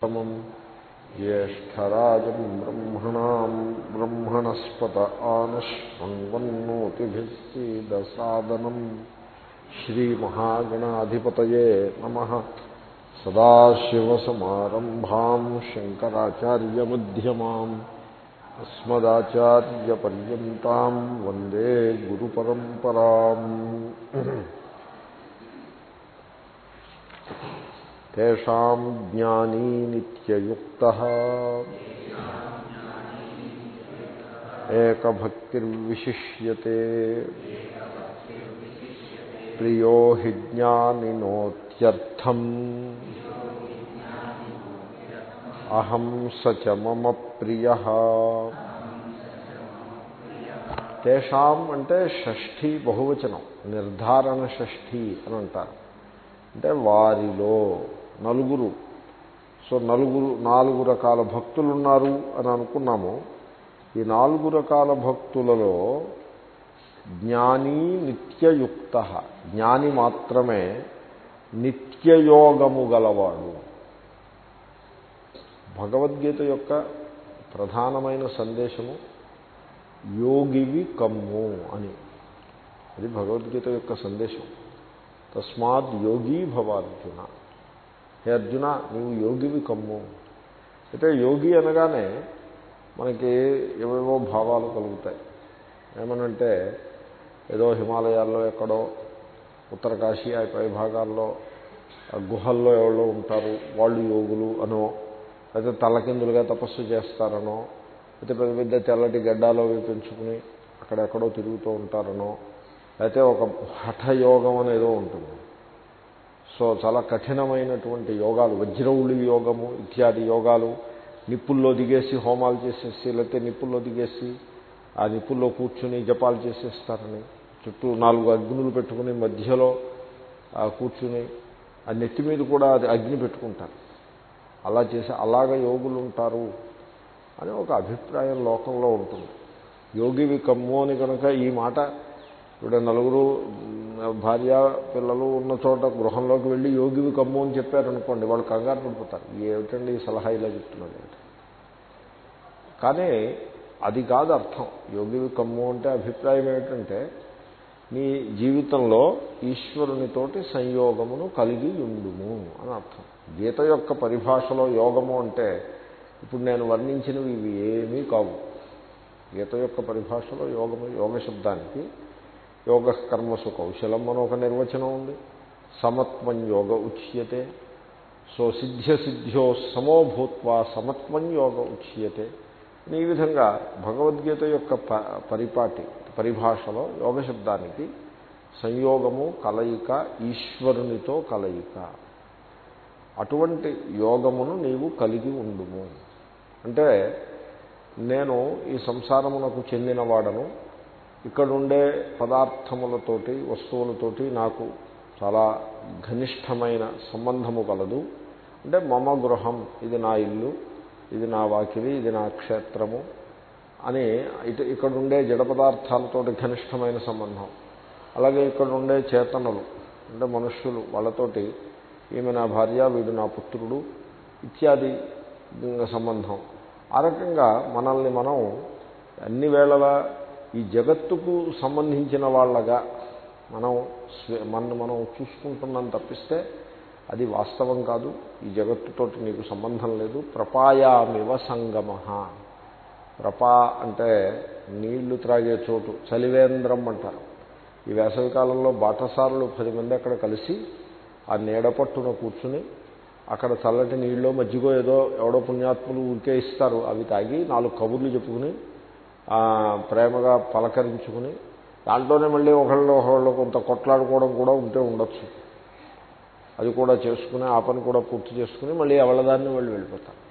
समम् ब्रह्मणा ब्रह्मणस्पत आनश्वन्नोतिभिः सीदसादनम् नम नमः। सदाशिवसमारम्भाम् शङ्कराचार्यमध्यमाम् अस्मदाचार्यपर्यन्ताम् वंदे गुरुपरम्पराम्। తేషాం జ్ఞానీ నిత్యయుక్త ఏకభక్తిర్విశిష్యతే ప్రియో హి జ్ఞానినోత్యర్థం అహం స చ మమ ప్రియ తేషాం అంటే షష్ఠీ బహువచనం నిర్ధారణ షష్ఠీ అని అంటారు. అంటే వారిలో నలుగురు. సో నలుగురు నాలుగు రకాల భక్తులు ఉన్నారు అని అనుకున్నాము. ఈ నాలుగు రకాల భక్తులలో జ్ఞాని నిత్యయుక్త జ్ఞాని మాత్రమే నిత్యయోగము గలవాడు. భగవద్గీత యొక్క ప్రధానమైన సందేశము యోగివి కమ్ము అని. అది భగవద్గీత యొక్క సందేశం. తస్మాత్ యోగీ భవార్జున. హే అర్జున నీవు యోగివి కమ్ము. అయితే యోగి అనగానే మనకి ఏవేవో భావాలు కలుగుతాయి. ఏమనంటే ఏదో హిమాలయాల్లో ఎక్కడో ఉత్తరకాశీ ఆ పై భాగాల్లో గుహల్లో ఎవరో ఉంటారు వాళ్ళు యోగులు అనో అయితే తలకిందులుగా తపస్సు చేస్తారనో అయితే పెద్ద పెద్ద తెల్లటి గడ్డాలు అవి పెంచుకుని అక్కడెక్కడో తిరుగుతూ ఉంటారనో అయితే ఒక హఠయోగం అనేదో ఉంటుంది. సో చాలా కఠినమైనటువంటి యోగాలు వజ్రౌళి యోగము ఇత్యాది యోగాలు నిప్పుల్లో దిగేసి హోమాలు చేసేసి లేకపోతే నిప్పుల్లో దిగేసి ఆ నిప్పుల్లో కూర్చుని జపాలు చేసేస్తారని చుట్టూ నాలుగు అగ్నులు పెట్టుకుని మధ్యలో కూర్చుని ఆ నెత్తి మీద కూడా అది అగ్ని పెట్టుకుంటారు. అలా చేసి అలాగ యోగులు ఉంటారు అని ఒక అభిప్రాయం లోకంలో ఉంటుంది. యోగివి కమ్ము అని కనుక ఈ మాట ఇప్పుడు నలుగురు భార్య పిల్లలు ఉన్న చోట గృహంలోకి వెళ్ళి యోగివి కమ్ము అని చెప్పారనుకోండి వాళ్ళు కంగారు పడిపోతారు. ఏమిటండి ఈ సలహా ఇలా చెప్తున్నాడు కానీ అది కాదు అర్థం. యోగివి కమ్ము అంటే అభిప్రాయం ఏమిటంటే నీ జీవితంలో ఈశ్వరునితోటి సంయోగమును కలిగి ఉండుము అని అర్థం. గీత యొక్క పరిభాషలో యోగము అంటే ఇప్పుడు నేను వర్ణించినవి ఇవి ఏమీ కావు. గీత యొక్క పరిభాషలో యోగము యోగ శబ్దానికి యోగకర్మసు కౌశలం అని ఒక నిర్వచనం ఉంది. సమత్వం యోగ ఉచ్యతే. సో సిద్ధ్య సిద్ధ్యో సమోభూత్వా సమత్వం యోగ ఉచ్యతే. ఈ విధంగా భగవద్గీత యొక్క పరిపాటి పరిభాషలో యోగ శబ్దానికి సంయోగము కలయిక ఈశ్వరునితో కలయిక. అటువంటి యోగమును నీవు కలిగి ఉండుము. అంటే నేను ఈ సంసారమునకు చెందినవాడను ఇక్కడుండే పదార్థములతోటి వస్తువులతోటి నాకు చాలా ఘనిష్టమైన సంబంధము కలదు. అంటే మమ గృహం ఇది నా ఇల్లు ఇది నా వాకిలి ఇది నా క్షేత్రము అని ఇటు ఇక్కడుండే జడ పదార్థాలతోటి ఘనిష్టమైన సంబంధం. అలాగే ఇక్కడ ఉండే చేతనలు అంటే మనుష్యులు వాళ్ళతోటి ఈమె నా భార్య వీడు నా పుత్రుడు ఇత్యాది సంబంధం. ఆ రకంగా మనల్ని మనం అన్ని వేళలా ఈ జగత్తుకు సంబంధించిన వాళ్ళగా మనం మన మనం చూసుకుంటున్నాం తప్పిస్తే అది వాస్తవం కాదు. ఈ జగత్తుతోటి నీకు సంబంధం లేదు. ప్రపాయామివ సంగమ. ప్రపా అంటే నీళ్ళు త్రాగే చోటు చలివేంద్రం అంటారు. ఈ వేసవికాలంలో బాటసారులు పది మంది అక్కడ కలిసి ఆ నీడ పట్టున కూర్చుని అక్కడ చల్లటి నీళ్ళు మజ్జిగో ఏదో ఎవడో పుణ్యాత్ములు ఊరికే ఇస్తారు. అవి తాగి నాలుగు కబుర్లు చెప్పుకుని ప్రేమగా పలకరించుకుని దాంట్లోనే మళ్ళీ ఒకళ్ళు ఒకళ్ళు కొంత కొట్లాడుకోవడం కూడా ఉంటే ఉండొచ్చు. అది కూడా చేసుకుని ఆ పని కూడా పూర్తి చేసుకుని మళ్ళీ ఎవరిదాన్ని వాళ్ళు వెళ్ళిపోతారు.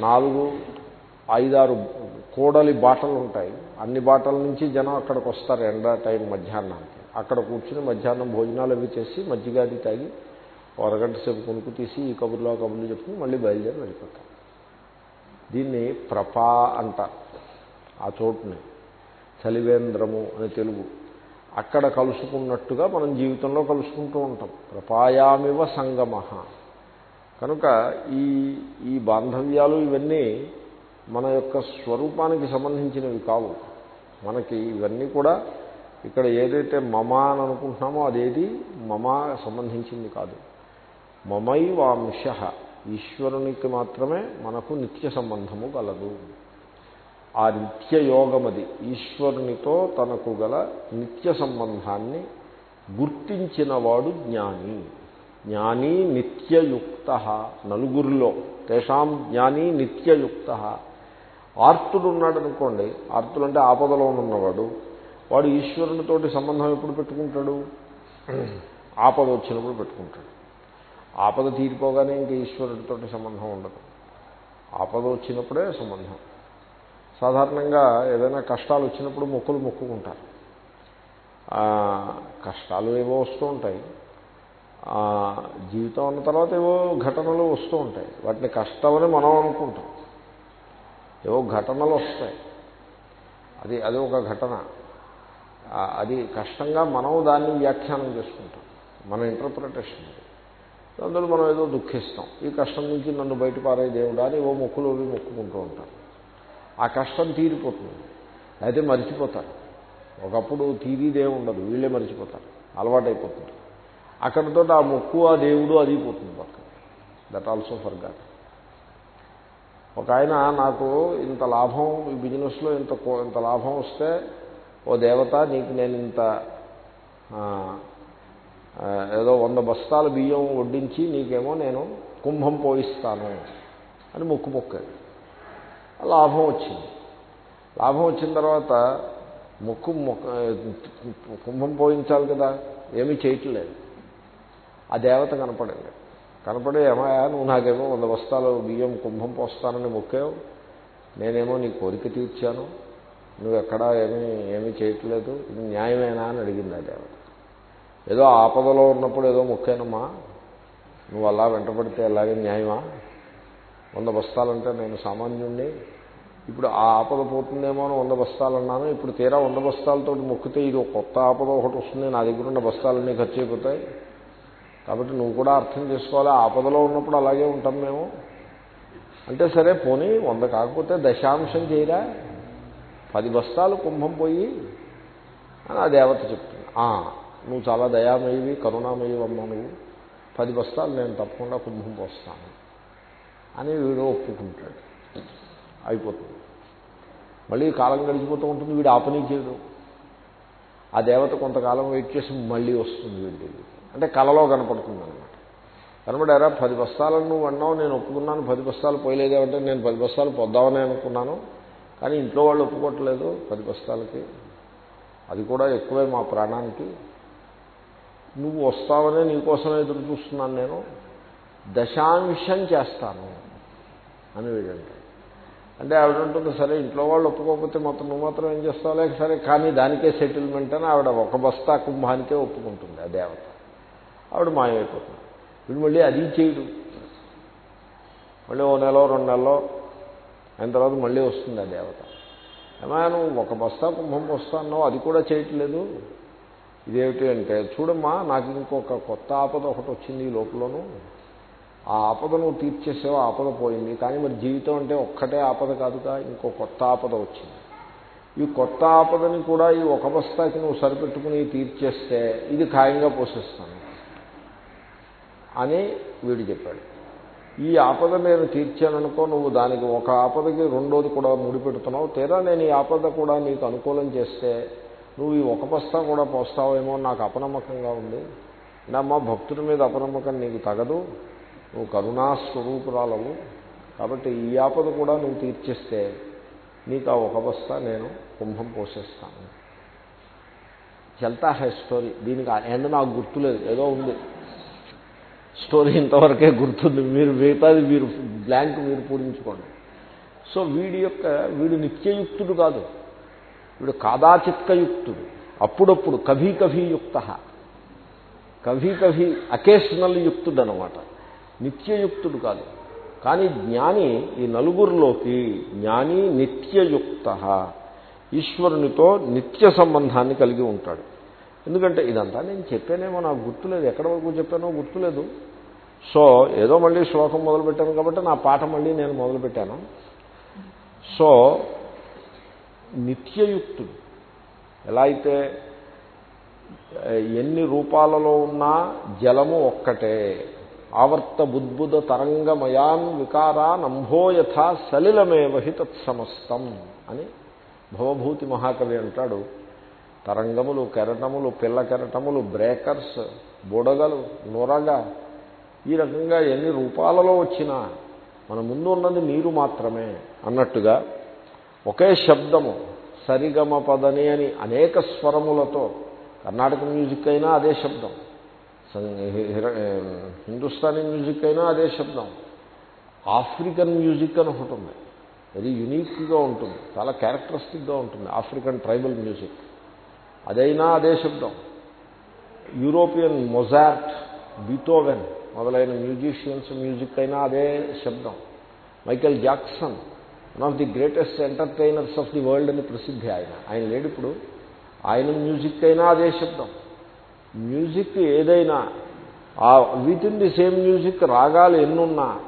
నాలుగు ఐదారు కూడలి బాటలు ఉంటాయి. అన్ని బాటల నుంచి జనం అక్కడికి వస్తారు ఎండ టైం మధ్యాహ్నానికి. అక్కడ కూర్చుని మధ్యాహ్నం భోజనాలు అవి చేసి మజ్జిగాది తాగి అరగంట సేపు కొనుక్కు తీసి ఈ కబుర్లో కబుర్లు చెప్పుకుని మళ్ళీ బయలుదేరి వెళ్ళిపోతారు. దీన్ని ప్రపా అంటారు. ఆ చోటుని. చలివేంద్రము అని తెలుగు. అక్కడ కలుసుకున్నట్టుగా మనం జీవితంలో కలుసుకుంటూ ఉంటాం. ప్రపాయామివ సంగమ. కనుక ఈ ఈ బాంధవ్యాలు ఇవన్నీ మన యొక్క స్వరూపానికి సంబంధించినవి కావు. మనకి ఇవన్నీ కూడా ఇక్కడ ఏదైతే మమ అని అనుకుంటున్నామో అదేది మమ సంబంధించింది కాదు. మమై వాంశ ఈశ్వరునికి మాత్రమే మనకు నిత్య సంబంధము కలదు. ఆ నిత్యయోగమది. ఈశ్వరునితో తనకు గల నిత్య సంబంధాన్ని గుర్తించినవాడు జ్ఞాని. జ్ఞాని నిత్యయుక్త నలుగురిలో. తేషాం జ్ఞాని నిత్యయుక్త. ఆర్తుడు ఉన్నాడు అనుకోండి ఆర్తుడు అంటే ఆపదలో ఉన్నవాడు. వాడు ఈశ్వరునితోటి సంబంధం ఎప్పుడు పెట్టుకుంటాడు? ఆపద వచ్చినప్పుడు పెట్టుకుంటాడు. ఆపద తీరిపోగానే ఇంక ఈశ్వరుడితోటి సంబంధం ఉండదు. ఆపద వచ్చినప్పుడే సంబంధం. సాధారణంగా ఏదైనా కష్టాలు వచ్చినప్పుడు మొక్కులు మొక్కుకుంటారు. కష్టాలు ఏవో వస్తూ ఉంటాయి. జీవితం అన్న తర్వాత ఏవో ఘటనలు వస్తూ ఉంటాయి. వాటిని కష్టమని మనం అనుకుంటాం. ఏవో ఘటనలు వస్తాయి. అది అది ఒక ఘటన. అది కష్టంగా మనం దాన్ని వ్యాఖ్యానం చేసుకుంటాం. మన ఇంటర్ప్రిటేషన్ అందులో మనం ఏదో దుఃఖిస్తాం. ఈ కష్టం నుంచి నన్ను బయటపారే దేవుడా అని ఓ మొక్కులు అవి మొక్కుకుంటూ ఉంటాం. ఆ కష్టం తీరిపోతుంది. అయితే మర్చిపోతారు. ఒకప్పుడు తీరిదే ఉండదు. వీళ్ళే మర్చిపోతారు. అలవాటైపోతుంది. అక్కడితో ఆ మొక్కు ఆ దేవుడు అది పోతుంది పక్కన దట్ ఆల్సో ఫర్ గాడ్ ఒక ఆయన నాకు ఇంత లాభం ఈ బిజినెస్లో ఇంత ఇంత లాభం వస్తే ఓ దేవత నీకు నేను ఇంత ఏదో వంద బస్తాల బియ్యం వడ్డించి నీకేమో నేను కుంభం పోయిస్తాను అని మొక్కు మొక్కాడు. లాభం వచ్చింది. లాభం వచ్చిన తర్వాత ముక్కు కుంభం పోయించాలి కదా ఏమీ చేయట్లేదు. ఆ దేవత కనపడింది కనపడి ఏమయా నువ్వు నాకేమో వంద బస్తాలు బియ్యం కుంభం పోస్తానని మొక్కావు. నేనేమో నీ కోరిక తీర్చాను. నువ్వు ఎక్కడా ఏమీ ఏమీ చేయట్లేదు. ఇది న్యాయమేనా అని అడిగింది ఆ దేవత. ఏదో ఆపదలో ఉన్నప్పుడు ఏదో మొక్కానమ్మా. నువ్వు అలా వెంటబడితే అలాగే న్యాయమా? వంద బస్తాలంటే నేను సామాన్యుణ్ణి. ఇప్పుడు ఆ ఆపద పోతుందేమో అని వంద బస్తాలు అన్నాను ఇప్పుడు తీరా వంద బస్తాలతో మొక్కితే ఇది ఒక కొత్త ఆపద ఒకటి వస్తుంది. నా దగ్గర ఉన్న బస్తాలన్నీ ఖర్చు అయిపోతాయి. కాబట్టి నువ్వు కూడా అర్థం చేసుకోవాలి. ఆపదలో ఉన్నప్పుడు అలాగే ఉంటాం మేము. అంటే సరే పోనీ వంద కాకపోతే దశాంశం చేయరా? పది బస్తాలు కుంభం పోయి అని ఆ దేవత చెప్తుంది. నువ్వు చాలా దయామయ్యవి కరుణామయ్యవమ్మ నువ్వు. పది బస్తాలు నేను తప్పకుండా కుంభం పోస్తాను. అని వీడు ఒప్పుకుంటాడు. అయిపోతుంది. మళ్ళీ కాలం గడిచిపోతూ ఉంటుంది వీడు ఆపనీ చేయడు. ఆ దేవత కొంతకాలం వెయిట్ చేసి మళ్ళీ వస్తుంది వీడి అంటే కలలో కనపడుతుంది అనమాట కనబడారా పది బస్తాలను నువ్వు అన్నావు నేను ఒప్పుకున్నాను పది బస్తాలు పోయలేదేమంటే నేను పది బస్తాలు పొద్దామని అనుకున్నాను కానీ ఇంట్లో వాళ్ళు ఒప్పుకోవట్లేదు పది బస్తాలకి. అది కూడా ఎక్కువే మా ప్రాణానికి. నువ్వు వస్తావనే నీకోసమే ఎదురు చూస్తున్నాను నేను. దశాంశం చేస్తాను. అని వీడంటే అంటే ఆవిడ ఉంటుంది సరే ఇంట్లో వాళ్ళు ఒప్పుకోకపోతే మొత్తం నువ్వు మాత్రం ఏం చేస్తావు? లేక సరే కానీ దానికే సెటిల్మెంట్ అని ఆవిడ ఒక బస్తా కుంభానికే ఒప్పుకుంటుంది ఆ దేవత. ఆవిడ మాయమైపోతుంది. వీడు మళ్ళీ అది చేయడు. మళ్ళీ ఓ నెల రెండు నెలలో అయిన తర్వాత మళ్ళీ వస్తుంది ఆ దేవత. ఏమైనా నువ్వు ఒక బస్తా కుంభం వస్తా అది కూడా చేయట్లేదు. ఇదేమిటి అంటే చూడమ్మా నాకు ఇంకొక కొత్త ఆపద ఒకటి వచ్చింది ఈ లోపలను. ఆ ఆపద నువ్వు తీర్చేసావు ఆపద పోయింది. కానీ మరి జీవితం అంటే ఒక్కటే ఆపద కాదుగా ఇంకో కొత్త ఆపద వచ్చింది. ఈ కొత్త ఆపదని కూడా ఈ ఒక బస్తాకి నువ్వు సరిపెట్టుకుని తీర్చేస్తే ఇది ఖాయంగా పోషిస్తాను అని వీడు చెప్పాడు. ఈ ఆపద నేను తీర్చాననుకో నువ్వు దానికి ఒక ఆపదకి రెండోది కూడా ముడిపెడుతున్నావు. తీరా నేను ఈ ఆపద కూడా నీకు అనుకూలం చేస్తే నువ్వు ఈ ఒక బస్తా కూడా పోస్తావేమో నాకు అపనమ్మకంగా ఉంది. మా భక్తుడి మీద అపనమ్మకం నీకు తగదు. నువ్వు కరుణాస్వరూపురాలవు. కాబట్టి ఈ ఆపద కూడా నువ్వు తీర్చేస్తే నీకు ఆ ఒక బస్తా నేను కుంభం పోసేస్తాను. చల్తా హై స్టోరీ. దీనికి ఎండ నాకు గుర్తులేదు. ఏదో ఉంది. స్టోరీ ఇంతవరకే గుర్తుంది. మీరు మిగతాది మీరు బ్లాంక్ మీరు పూరించుకోండి. సో వీడి యొక్క వీడు నిత్యయుక్తుడు కాదు. వీడు కాదాచిత్కయుక్తుడు. అప్పుడప్పుడు కభీ కభీ యుక్త కభీ కభీ అకేషనల్ యుక్తుడు అనమాట నిత్యయుక్తుడు కాదు. కానీ జ్ఞాని ఈ నలుగురిలోకి జ్ఞాని నిత్యయుక్త ఈశ్వరునితో నిత్య సంబంధాన్ని కలిగి ఉంటాడు. ఎందుకంటే ఇదంతా నేను చెప్పానేమో నాకు గుర్తులేదు. ఎక్కడ వరకు చెప్పానో గుర్తులేదు. సో ఏదో మళ్ళీ శ్లోకం మొదలుపెట్టాను కాబట్టి నా పాట మళ్ళీ నేను మొదలుపెట్టాను. సో నిత్యయుక్తుడు. ఎలా అయితే ఎన్ని రూపాలలో ఉన్నా జలము ఒక్కటే. ఆవర్త బుద్బుద తరంగమయాన్ వికారా సలిలమేవ యథా తత్సమస్తం అని భవభూతి మహాకవి అంటాడు. తరంగములు కెరటములు పిల్ల కెరటములు బ్రేకర్స్ బుడగలు నొరగ ఈ రకంగా ఎన్ని రూపాలలో వచ్చినా మన ముందు ఉన్నది నీరు మాత్రమే అన్నట్టుగా ఒకే శబ్దము సరిగమ పదని అని అనేక స్వరములతో కర్ణాటక మ్యూజిక్ అయినా అదే శబ్దం. హిందుస్థానీ మ్యూజిక్ అయినా అదే శబ్దం. ఆఫ్రికన్ మ్యూజిక్ అని ఒకటి ఉంది. వెరీ యునీక్గా ఉంటుంది. చాలా క్యారెక్టరిస్టిక్గా ఉంటుంది. African tribal music. అదైనా అదే శబ్దం. యూరోపియన్ మొజార్ట్ బీతోవెన్ మొదలైన మ్యూజిషియన్స్ మ్యూజిక్ అయినా అదే శబ్దం. Michael Jackson one of the greatest entertainers of the world అని ప్రసిద్ధి ఆయన. ఆయన లేడిప్పుడు ఆయన మ్యూజిక్ అయినా అదే శబ్దం. మ్యూజిక్ ఏదైనా ఆ with in the same music రాగాలు ఎన్నున్నా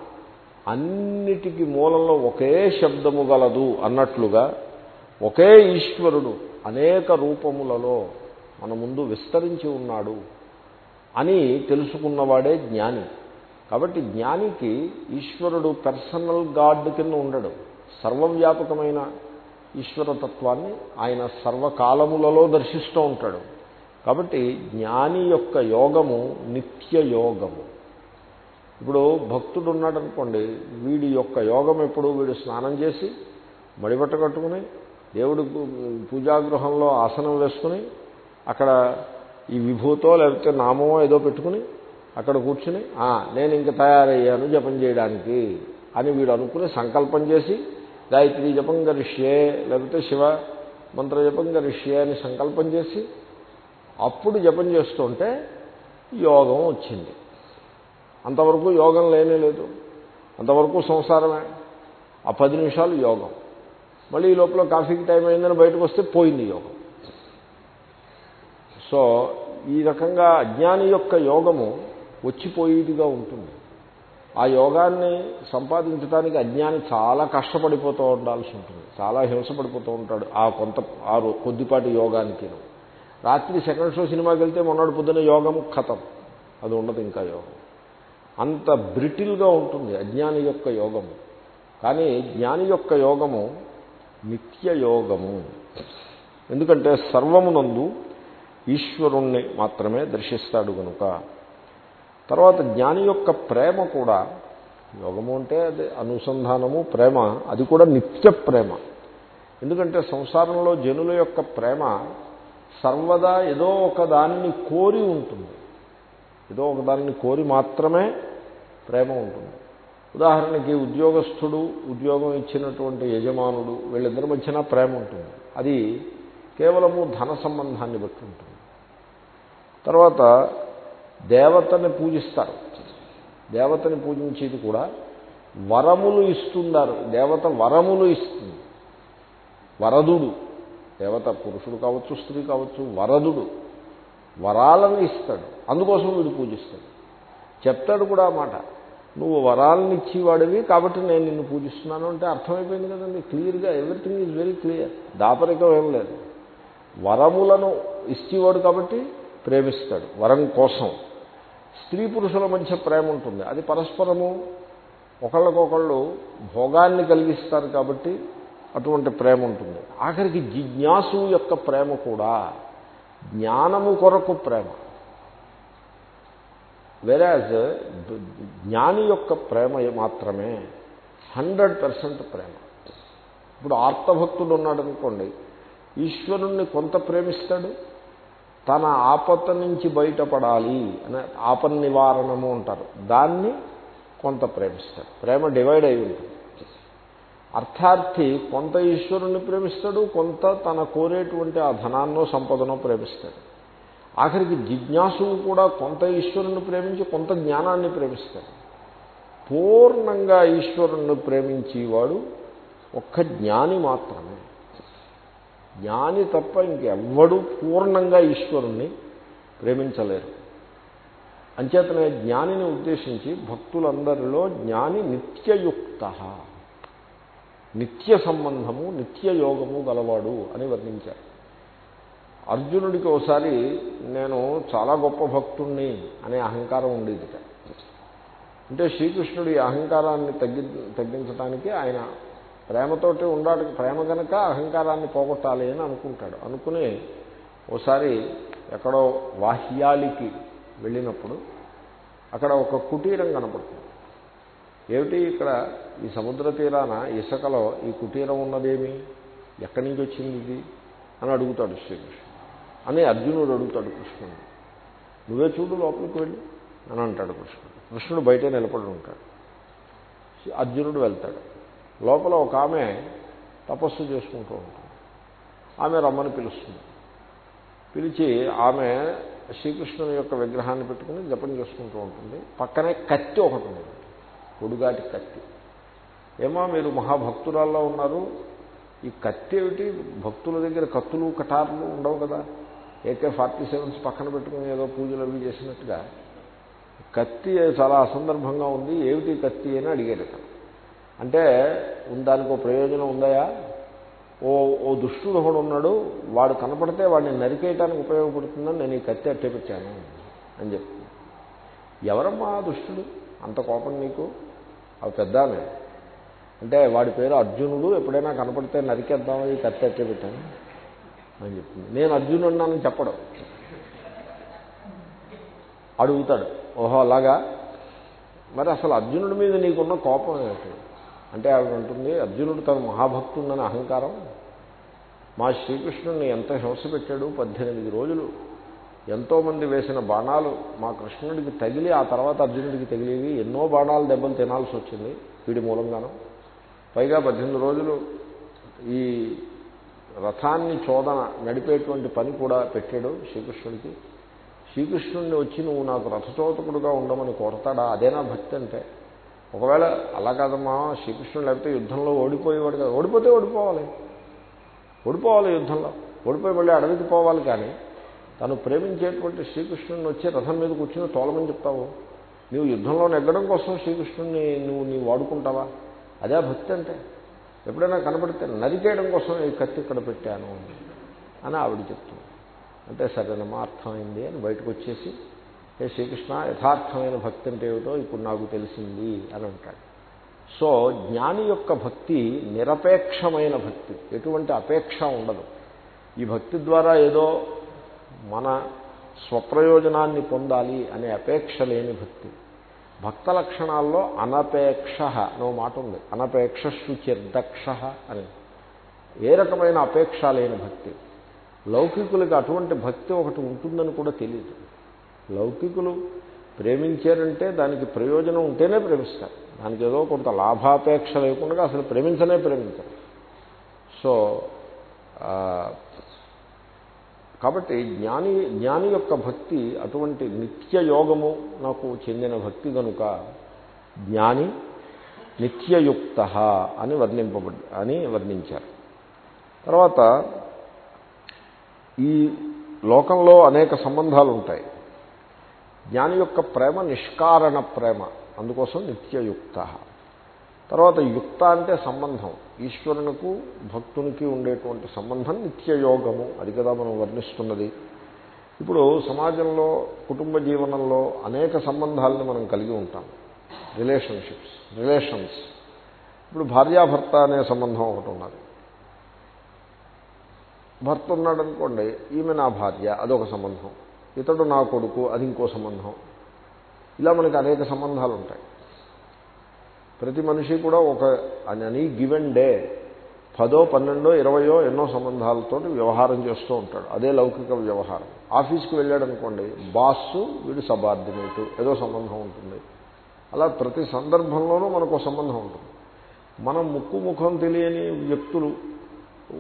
అన్నిటికీ మూలంలో ఒకే శబ్దము గలదు అన్నట్లుగా ఒకే ఈశ్వరుడు అనేక రూపములలో మన ముందు విస్తరించి ఉన్నాడు అని తెలుసుకున్నవాడే జ్ఞాని. కాబట్టి జ్ఞానికి ఈశ్వరుడు పర్సనల్ గాడ్ కింద ఉండడు. సర్వవ్యాపకమైన ఈశ్వరతత్వాన్ని ఆయన సర్వకాలములలో దర్శిస్తూ ఉంటాడు. కాబట్టి జ్ఞాని యొక్క యోగము నిత్య యోగము. ఇప్పుడు భక్తుడు ఉన్నాడనుకోండి వీడి యొక్క యోగం ఎప్పుడు? వీడు స్నానం చేసి మడిబట్ట కట్టుకుని దేవుడి పూజాగృహంలో ఆసనం వేసుకుని అక్కడ ఈ విభూతో లేకపోతే నామమో ఏదో పెట్టుకుని అక్కడ కూర్చుని నేను ఇంక తయారయ్యాను జపం చేయడానికి అని వీడు అనుకుని సంకల్పం చేసి గాయత్రి జపం గరిష్యే లేకపోతే శివ మంత్ర జపం గరిష్యే అని సంకల్పం చేసి అప్పుడు జపం చేస్తుంటే యోగం వచ్చింది. అంతవరకు యోగం లేనే లేదు. అంతవరకు సంసారమే. ఆ పది నిమిషాలు యోగం. మళ్ళీ ఈ లోపల కాఫీకి టైం అయిందని బయటకు వస్తే పోయింది యోగం. సో ఈ రకంగా అజ్ఞాని యొక్క యోగము వచ్చిపోయేదిగా ఉంటుంది. ఆ యోగాన్ని సంపాదించడానికి అజ్ఞాని చాలా కష్టపడిపోతూ ఉండాల్సి ఉంటుంది. చాలా హింసపడిపోతూ ఉంటాడు ఆ కొంత ఆ కొద్దిపాటి యోగానికి రాత్రి సెకండ్ షో సినిమాకి వెళ్తే మొన్నటి పొద్దున యోగం కథం అది ఉండదు ఇంకా యోగం. అంత బ్రిటిల్గా ఉంటుంది అజ్ఞాని యొక్క యోగము. కానీ జ్ఞాని యొక్క యోగము నిత్య యోగము. ఎందుకంటే సర్వమునందు ఈశ్వరుణ్ణి మాత్రమే దర్శిస్తాడు కనుక తర్వాత జ్ఞాని యొక్క ప్రేమ కూడా యోగము అంటే అది అనుసంధానము ప్రేమ అది కూడా నిత్య ప్రేమ. ఎందుకంటే సంసారంలో జనుల యొక్క ప్రేమ సర్వదా ఏదో ఒక దానిని కోరి ఉంటుంది. ఏదో ఒక దానిని కోరి మాత్రమే ప్రేమ ఉంటుంది. ఉదాహరణకి ఉద్యోగస్తుడు ఉద్యోగం ఇచ్చినటువంటి యజమానుడు వీళ్ళిద్దరి మధ్యన ప్రేమ ఉంటుంది. అది కేవలము ధన సంబంధాన్ని బట్టి ఉంటుంది. తర్వాత దేవతని పూజిస్తారు. దేవతని పూజించేది కూడా వరములు ఇస్తున్నారు దేవత వరములు ఇస్తుంది. వరదుడు. దేవత పురుషుడు కావచ్చు స్త్రీ కావచ్చు వరదుడు. వరాలను ఇస్తాడు. అందుకోసం వీడు పూజిస్తాడు. చెప్తాడు కూడా మాట. నువ్వు వరాలను ఇచ్చేవాడివి కాబట్టి నేను నిన్ను పూజిస్తున్నాను అంటే అర్థమైపోయింది కదండి. క్లియర్గా ఎవ్రీథింగ్ ఈజ్ వెరీ క్లియర్. దాపరికం ఏం లేదు. వరములను ఇచ్చేవాడు కాబట్టి ప్రేమిస్తాడు. వరం కోసం. స్త్రీ పురుషుల మధ్య ప్రేమ ఉంటుంది. అది పరస్పరము. ఒకళ్ళకొకళ్ళు భోగాన్ని కలిగిస్తారు కాబట్టి అటువంటి ప్రేమ ఉంటుంది. ఆఖరికి జిజ్ఞాసు యొక్క ప్రేమ కూడా జ్ఞానము కొరకు ప్రేమ. వెరాజ్ జ్ఞాని యొక్క ప్రేమ మాత్రమే హండ్రెడ్ పర్సెంట్ ప్రేమ. ఇప్పుడు ఆర్తభక్తుడు ఉన్నాడనుకోండి ఈశ్వరుణ్ణి కొంత ప్రేమిస్తాడు తన ఆపత నుంచి బయటపడాలి అనే ఆపన్ నివారణము అంటారు. దాన్ని కొంత ప్రేమిస్తాడు. ప్రేమ డివైడ్ అయి ఉంటుంది. అర్థార్థి కొంత ఈశ్వరుణ్ణి ప్రేమిస్తాడు కొంత తన కోరేటువంటి ఆ ధనాన్నో సంపదనో ప్రేమిస్తాడు. ఆఖరికి జిజ్ఞాసువు కూడా కొంత ఈశ్వరుణ్ణి ప్రేమించి కొంత జ్ఞానాన్ని ప్రేమిస్తాడు. పూర్ణంగా ఈశ్వరుణ్ణి ప్రేమించేవాడు ఒక్క జ్ఞాని మాత్రమే. జ్ఞాని తప్ప ఇంకెవ్వడూ పూర్ణంగా ఈశ్వరుణ్ణి ప్రేమించలేరు. అంచేతనే జ్ఞానిని ఉద్దేశించి భక్తులందరిలో జ్ఞాని నిత్యయుక్త. నిత్య సంబంధము నిత్య యోగము గలవాడు అని వర్ణించారు. అర్జునుడికి ఒకసారి నేను చాలా గొప్ప భక్తుణ్ణి అనే అహంకారం ఉండేది అంటే శ్రీకృష్ణుడి అహంకారాన్ని తగ్గి తగ్గించడానికి ఆయన ప్రేమతోటి ఉండడానికి ప్రేమ కనుక అహంకారాన్ని పోగొట్టాలి అని అనుకుంటాడు. అనుకుని ఓసారి ఎక్కడో వాహ్యాలికి వెళ్ళినప్పుడు అక్కడ ఒక కుటీరం కనపడుతుంది. ఏమిటి ఇక్కడ ఈ సముద్ర తీరాన ఇసుకలో ఈ కుటీరం ఉన్నదేమి? ఎక్కడి నుంచి వచ్చింది ఇది? అని అడుగుతాడు శ్రీకృష్ణుడు. అని అర్జునుడు అడుగుతాడు కృష్ణుడు నువ్వే చూడు లోపలికి వెళ్ళి అని అంటాడు కృష్ణుడు. కృష్ణుడు బయటే నిలబడి ఉంటాడు. అర్జునుడు వెళ్తాడు. లోపల ఒక ఆమె తపస్సు చేసుకుంటూ ఉంటుంది. ఆమె రమ్మని పిలుస్తుంది. పిలిచి ఆమె శ్రీకృష్ణుని యొక్క విగ్రహాన్ని పెట్టుకుని జపం చేసుకుంటూ ఉంటుంది. పక్కనే కత్తి ఒకటి ఉంది. పొడుగాటి కత్తి. ఏమో మీరు మహాభక్తురాల్లో ఉన్నారు. ఈ కత్తి ఏమిటి? భక్తుల దగ్గర కత్తులు కటార్లు ఉండవు కదా. ఏకే ఫార్టీ సెవెన్స్ పక్కన పెట్టుకుని ఏదో పూజలు అవి చేసినట్టుగా. కత్తి చాలా అసందర్భంగా ఉంది. ఏమిటి కత్తి అని అడిగాడు అంటే దానికి ఒక ప్రయోజనం ఉందాయా? ఓ ఓ దుష్టుడు ఒకడు ఉన్నాడు. వాడు కనపడితే వాడిని నరికేయటానికి ఉపయోగపడుతుందని నేను ఈ కత్తి అట్టే పెట్టాను. అని చెప్తున్నాను ఎవరమ్మా ఆ దుష్టుడు? అంత కోపం నీకు? అవి పెద్ద అంటే వాడి పేరు అర్జునుడు ఎప్పుడైనా కనపడితే నరికేద్దామని ఈ కత్తి అట్టే పెట్టాను? అని చెప్తుంది. నేను అర్జునుడు అని చెప్పడం. అడుగుతాడు. ఓహో అలాగా? మరి అసలు అర్జునుడి మీద నీకున్న కోపం ఏంటి అంటే ఆవిడ ఉంటుంది అర్జునుడు తన మహాభక్తుందని అహంకారం. మా శ్రీకృష్ణుడిని ఎంత హింస పెట్టాడు? పద్దెనిమిది రోజులు ఎంతోమంది వేసిన బాణాలు మా కృష్ణుడికి తగిలి ఆ తర్వాత అర్జునుడికి తగిలివి. ఎన్నో బాణాలు దెబ్బలు తినాల్సి వచ్చింది వీడి మూలంగాను. పైగా పద్దెనిమిది రోజులు ఈ రథాన్ని చోదన నడిపేటువంటి పని కూడా పెట్టాడు శ్రీకృష్ణుడికి. శ్రీకృష్ణుడిని వచ్చి నువ్వు నాకు రథచోదకుడుగా ఉండమని కోరతాడా? అదేనా భక్తి అంటే? ఒకవేళ అలా కాదమ్మా శ్రీకృష్ణుడు లేకపోతే యుద్ధంలో ఓడిపోయేవాడు కదా. ఓడిపోతే ఓడిపోవాలి. ఓడిపోవాలి యుద్ధంలో. ఓడిపోయి మళ్ళీ అడవికి పోవాలి కానీ తను ప్రేమించేటువంటి శ్రీకృష్ణుని వచ్చి రథం మీద కూర్చుని తోలమని చెప్తావు. నువ్వు యుద్ధంలో నెగ్గడం కోసం శ్రీకృష్ణుడిని నువ్వు నీ వాడుకుంటావా? అదే భక్తి అంటే. ఎప్పుడైనా కనపడితే నరికేయడం కోసం ఈ కత్తి ఇక్కడ పెట్టాను అని ఆవిడ చెప్తుంది. అంటే సరేనమ్మా అర్థమైంది అని బయటకు వచ్చేసి ఏ శ్రీకృష్ణ యథార్థమైన భక్తి అంటే ఏమిటో ఇప్పుడు నాకు తెలిసింది అని అంటాడు. సో జ్ఞాని యొక్క భక్తి నిరపేక్షమైన భక్తి. ఎటువంటి అపేక్ష ఉండదు. ఈ భక్తి ద్వారా ఏదో మన స్వప్రయోజనాన్ని పొందాలి అనే అపేక్ష లేని భక్తి. భక్త లక్షణాల్లో అనపేక్ష అనో మాట ఉంది. అనపేక్ష శుచిర్దక్ష అని. ఏ రకమైన అపేక్ష లేని భక్తి. లౌకికులకి అటువంటి భక్తి ఒకటి ఉంటుందని కూడా తెలియదు లౌకికులు ప్రేమించారంటే దానికి ప్రయోజనం ఉంటేనే ప్రేమిస్తారు. దానికి ఏదో కొంత లాభాపేక్ష లేకుండా అసలు ప్రేమించనే ప్రేమించరు. సో కాబట్టి జ్ఞాని జ్ఞాని యొక్క భక్తి అటువంటి నిత్య యోగము నాకు చెందిన భక్తి కనుక జ్ఞాని నిత్యయుక్త అని వర్ణింపబడి అని వర్ణించారు. తర్వాత ఈ లోకంలో అనేక సంబంధాలు ఉంటాయి జ్ఞాని యొక్క ప్రేమ నిష్కారణ ప్రేమ అందుకోసం నిత్యయుక్త. తర్వాత యుక్త అంటే సంబంధం. ఈశ్వరునికి భక్తునికి ఉండేటువంటి సంబంధం నిత్యయోగము అది కదా మనం వర్ణిస్తున్నది. ఇప్పుడు సమాజంలో కుటుంబ జీవనంలో అనేక సంబంధాలను మనం కలిగి ఉంటాం. Relationships relations. ఇప్పుడు భార్యాభర్త అనే సంబంధం ఒకటి ఉన్నది. భర్త ఉన్నాడు అనుకోండి ఈమె నా భార్య అదొక సంబంధం. ఇతడు నా కొడుకు అది ఇంకో సంబంధం. ఇలా మనకి అనేక సంబంధాలు ఉంటాయి ప్రతి మనిషి కూడా ఒక అని గివెన్ డే పదో పన్నెండో ఇరవయో ఎన్నో సంబంధాలతో వ్యవహారం చేస్తూ ఉంటాడు. అదే లౌకిక వ్యవహారం. ఆఫీస్కి వెళ్ళాడు అనుకోండి బాస్సు వీడు సబార్డినేటు ఏదో సంబంధం ఉంటుంది. అలా ప్రతి సందర్భంలోనూ మనకు సంబంధం ఉంటుంది. మనం ముక్కు ముఖం తెలియని వ్యక్తులు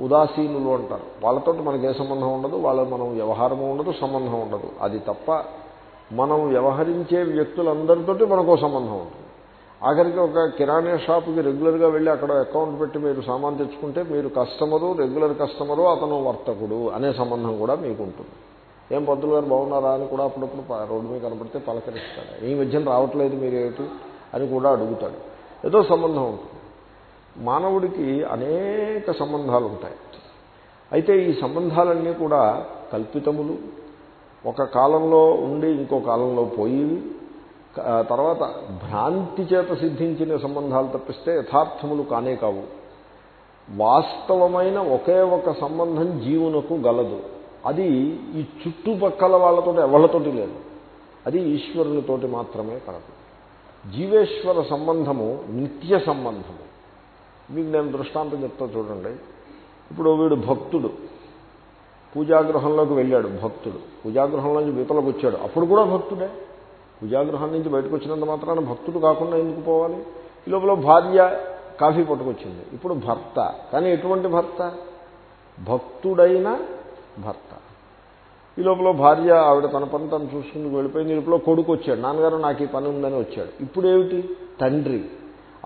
ఉదాసీనులు అంటారు. వాళ్ళతో మనకే ఏ సంబంధం ఉండదు వాళ్ళ మనం వ్యవహారము ఉండదు సంబంధం ఉండదు. అది తప్ప మనం వ్యవహరించే వ్యక్తులందరితోటి మనకు సంబంధం ఉంటుంది. ఆఖరికి ఒక కిరాణా షాప్కి రెగ్యులర్గా వెళ్ళి అక్కడ అకౌంట్ పెట్టి మీరు సామాన్ తెచ్చుకుంటే మీరు కస్టమరు రెగ్యులర్ కస్టమరు అతను వర్తకుడు అనే సంబంధం కూడా మీకు ఉంటుంది. ఏం పంతులు గారు బాగున్నారా అని కూడా అప్పుడప్పుడు రోడ్డు మీద కనపడితే పలకరిస్తాడు. ఈ మధ్యన రావట్లేదు మీరేమిటి అని కూడా అడుగుతాడు. ఏదో సంబంధం ఉంటుంది. మానవుడికి అనేక సంబంధాలు ఉంటాయి. అయితే ఈ సంబంధాలన్నీ కూడా కల్పితములు. ఒక కాలంలో ఉండి ఇంకో కాలంలో పోయి తర్వాత భ్రాంతి చేత సిద్ధించిన సంబంధాలు తప్పిస్తే యథార్థములు కానే కావు. వాస్తవమైన ఒకే ఒక సంబంధం జీవునకు గలదు. అది ఈ చుట్టుపక్కల వాళ్ళతో ఎవళ్ళతోటి లేదు. అది ఈశ్వరునితోటి మాత్రమే కలదు జీవేశ్వర సంబంధము నిత్య సంబంధము. మీకు నేను దృష్టాంతం చెప్తా చూడండి. ఇప్పుడు వీడు భక్తుడు. పూజాగృహంలోకి వెళ్ళాడు భక్తుడు. పూజాగృహంలోంచి వితలకు వచ్చాడు అప్పుడు కూడా భక్తుడే. పూజాగృహం నుంచి బయటకు వచ్చినంత మాత్రాన భక్తుడు కాకుండా ఎందుకు పోవాలి? ఈ లోపల భార్య కాఫీ పట్టుకొచ్చింది. ఇప్పుడు భర్త. కానీ ఎటువంటి భర్త? భక్తుడైన భర్త. ఈ లోపల భార్య ఆవిడ తన పని తను చూసుకుని వెళ్ళిపోయింది. ఈ లోపల కొడుకు వచ్చాడు. నాన్నగారు నాకు ఈ పని ఉందని వచ్చాడు. ఇప్పుడు ఏమిటి? తండ్రి.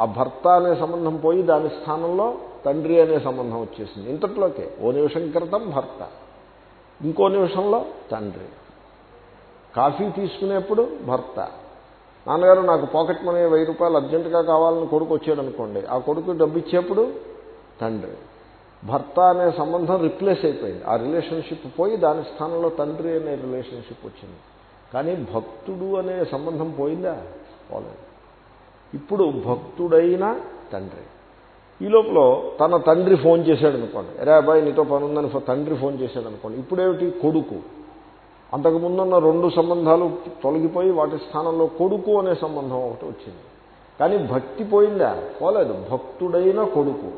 ఆ భర్త అనే సంబంధం పోయి దాని స్థానంలో తండ్రి అనే సంబంధం వచ్చేసింది. ఇంతట్లోకే ఓ నిమిషం క్రితం భర్త. ఇంకో నిమిషంలో తండ్రి. కాఫీ తీసుకునేప్పుడు భర్త. నాన్నగారు నాకు పాకెట్ మనీ వెయ్యి రూపాయలు అర్జెంటుగా కావాలని కొడుకు వచ్చాడు అనుకోండి ఆ కొడుకు డబ్బు ఇచ్చేప్పుడు తండ్రి. భర్త అనే సంబంధం రిప్లేస్ అయిపోయింది. ఆ రిలేషన్షిప్ పోయి దాని స్థానంలో తండ్రి అనే రిలేషన్షిప్ వచ్చింది. కానీ భక్తుడు అనే సంబంధం పోయిందా? పోలేదు. ఇప్పుడు భక్తుడైన తండ్రి. ఈ లోపల తన తండ్రి ఫోన్ చేశాడు అనుకోండి అరే అబ్బాయి నీతో పని ఉందని తండ్రి ఫోన్ చేశాడు అనుకోండి ఇప్పుడేమిటి? కొడుకు. అంతకుముందున్న రెండు సంబంధాలు తొలగిపోయి వాటి స్థానంలో కొడుకు అనే సంబంధం ఒకటి వచ్చింది. కానీ భక్తి పోయిందా? పోలేదు. భక్తుడైన కొడుకు.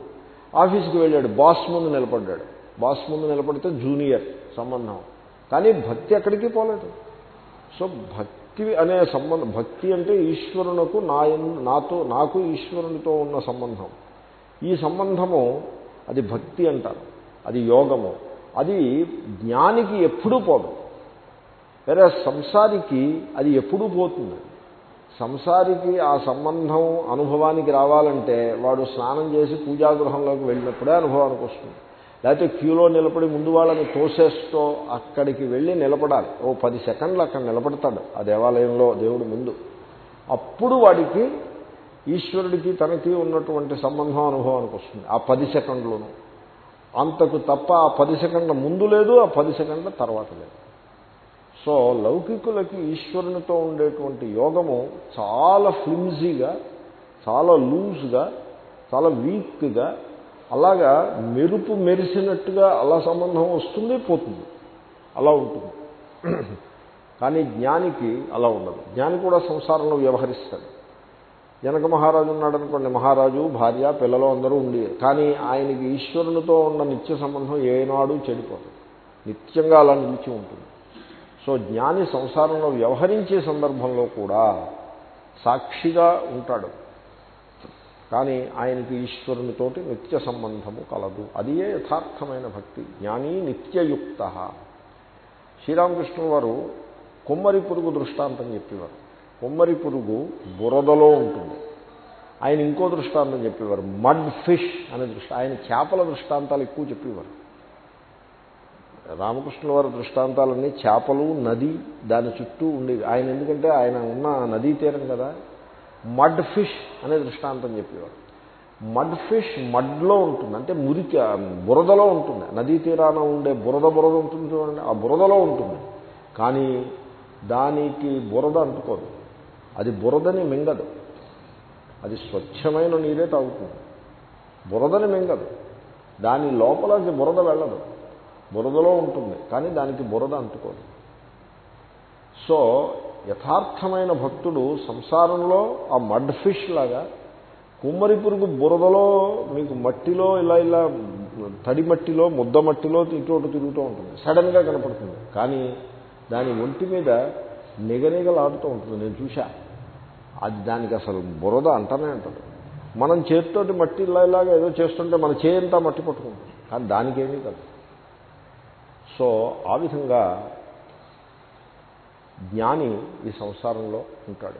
ఆఫీస్కి వెళ్ళాడు. బాస్ ముందు నిలబడ్డాడు. బాస్ ముందు నిలబడితే జూనియర్ సంబంధం. కానీ భక్తి ఎక్కడికి పోలేదు. సో భక్తి అనే సంబంధం భక్తి అంటే ఈశ్వరునకు నా నాతో నాకు ఈశ్వరునితో ఉన్న సంబంధం. ఈ సంబంధము అది భక్తి అంటారు. అది యోగము. అది జ్ఞానికి ఎప్పుడూ పోదు. వేరే సంసారికి అది ఎప్పుడూ పోతుంది. సంసారికి ఆ సంబంధం అనుభవానికి రావాలంటే వాడు స్నానం చేసి పూజాగృహంలోకి వెళ్ళినప్పుడే అనుభవానికి వస్తుంది. లేకపోతే క్యూలో నిలబడి ముందు వాళ్ళని తోసేస్తూ అక్కడికి వెళ్ళి నిలబడాలి. ఓ పది సెకండ్లు అక్కడ నిలబడతాడు ఆ దేవాలయంలో దేవుడు ముందు. అప్పుడు వాడికి ఈశ్వరుడికి తనకి ఉన్నటువంటి సంబంధం అనుభవానికి వస్తుంది. ఆ పది సెకండ్లోనూ. అంతకు తప్ప ఆ పది సెకండ్ల ముందు లేదు ఆ పది సెకండ్ల తర్వాత లేదు. సో లౌకికులకి ఈశ్వరునితో ఉండేటువంటి యోగము చాలా ఫ్లిమ్జీగా చాలా లూజ్గా చాలా వీక్గా అలాగా మెరుపు మెరిసినట్టుగా అలా సంబంధం వస్తుంది పోతుంది. అలా ఉంటుంది. కానీ జ్ఞానికి అలా ఉండదు. జ్ఞాని కూడా సంసారంలో వ్యవహరిస్తాడు. జనక మహారాజు ఉన్నాడు అనుకోండి మహారాజు భార్య పిల్లలు అందరూ ఉండేది కానీ ఆయనకి ఈశ్వరునితో ఉన్న నిత్య సంబంధం ఏనాడు చెడిపోదు. నిత్యంగా అలా నిలిచి ఉంటుంది. సో జ్ఞాని సంసారంలో వ్యవహరించే సందర్భంలో కూడా సాక్షిగా ఉంటాడు. కానీ ఆయనకి ఈశ్వరునితోటి నిత్య సంబంధము కలదు. అదియే యథార్థమైన భక్తి. జ్ఞాని నిత్యయుక్త. శ్రీరామకృష్ణుల వారు కొమ్మరి పురుగు దృష్టాంతం చెప్పేవారు. కొమ్మరి పురుగు బురదలో ఉంటుంది. ఆయన ఇంకో దృష్టాంతం చెప్పేవారు. మడ్ ఫిష్ అనే దృష్టి ఆయన చేపల దృష్టాంతాలు ఎక్కువ చెప్పేవారు. రామకృష్ణుల వారి దృష్టాంతాలన్నీ చేపలు నది దాని చుట్టూ ఉండేవి ఆయన ఎందుకంటే ఆయన ఉన్న నదీ తీరం కదా మడ్ ఫిష్ అనే దృష్టాంతం చెప్పేవారు మడ్ ఫిష్ మడ్లో ఉంటుంది అంటే మురికి బురదలో ఉంటుంది. నదీ తీరాన ఉండే బురద బురద ఉంటుంది చూడండి ఆ బురదలో ఉంటుంది. కానీ దానికి బురద అంటుకోదు. అది బురదని మింగదు. అది స్వచ్ఛమైన నీరే తాగుతుంది. బురదని మింగదు. దాని లోపలకి బురద వెళ్ళదు. బురదలో ఉంటుంది కానీ దానికి బురద అంటుకోదు. సో యథార్థమైన భక్తుడు సంసారంలో ఆ మడ్ ఫిష్ లాగా కుమ్మరి పురుగు బురదలో మీకు మట్టిలో ఇలా ఇలా తడి మట్టిలో ముద్ద మట్టిలో ఇటు తిరుగుతూ ఉంటుంది. సడన్గా కనపడుతుంది. కానీ దాని ఒంటి మీద నిగనిగలాడుతూ ఉంటుంది. నేను చూశా. అది దానికి అసలు బురద అంటనే అంటది. మనం చేతితోటి మట్టి ఇలా ఇలాగా ఏదో చేస్తుంటే మన చేయంతా మట్టి పట్టుకుంటుంది. కానీ దానికేమీ కాదు. సో ఆ విధంగా జ్ఞాని ఈ సంసారంలో ఉంటాడు.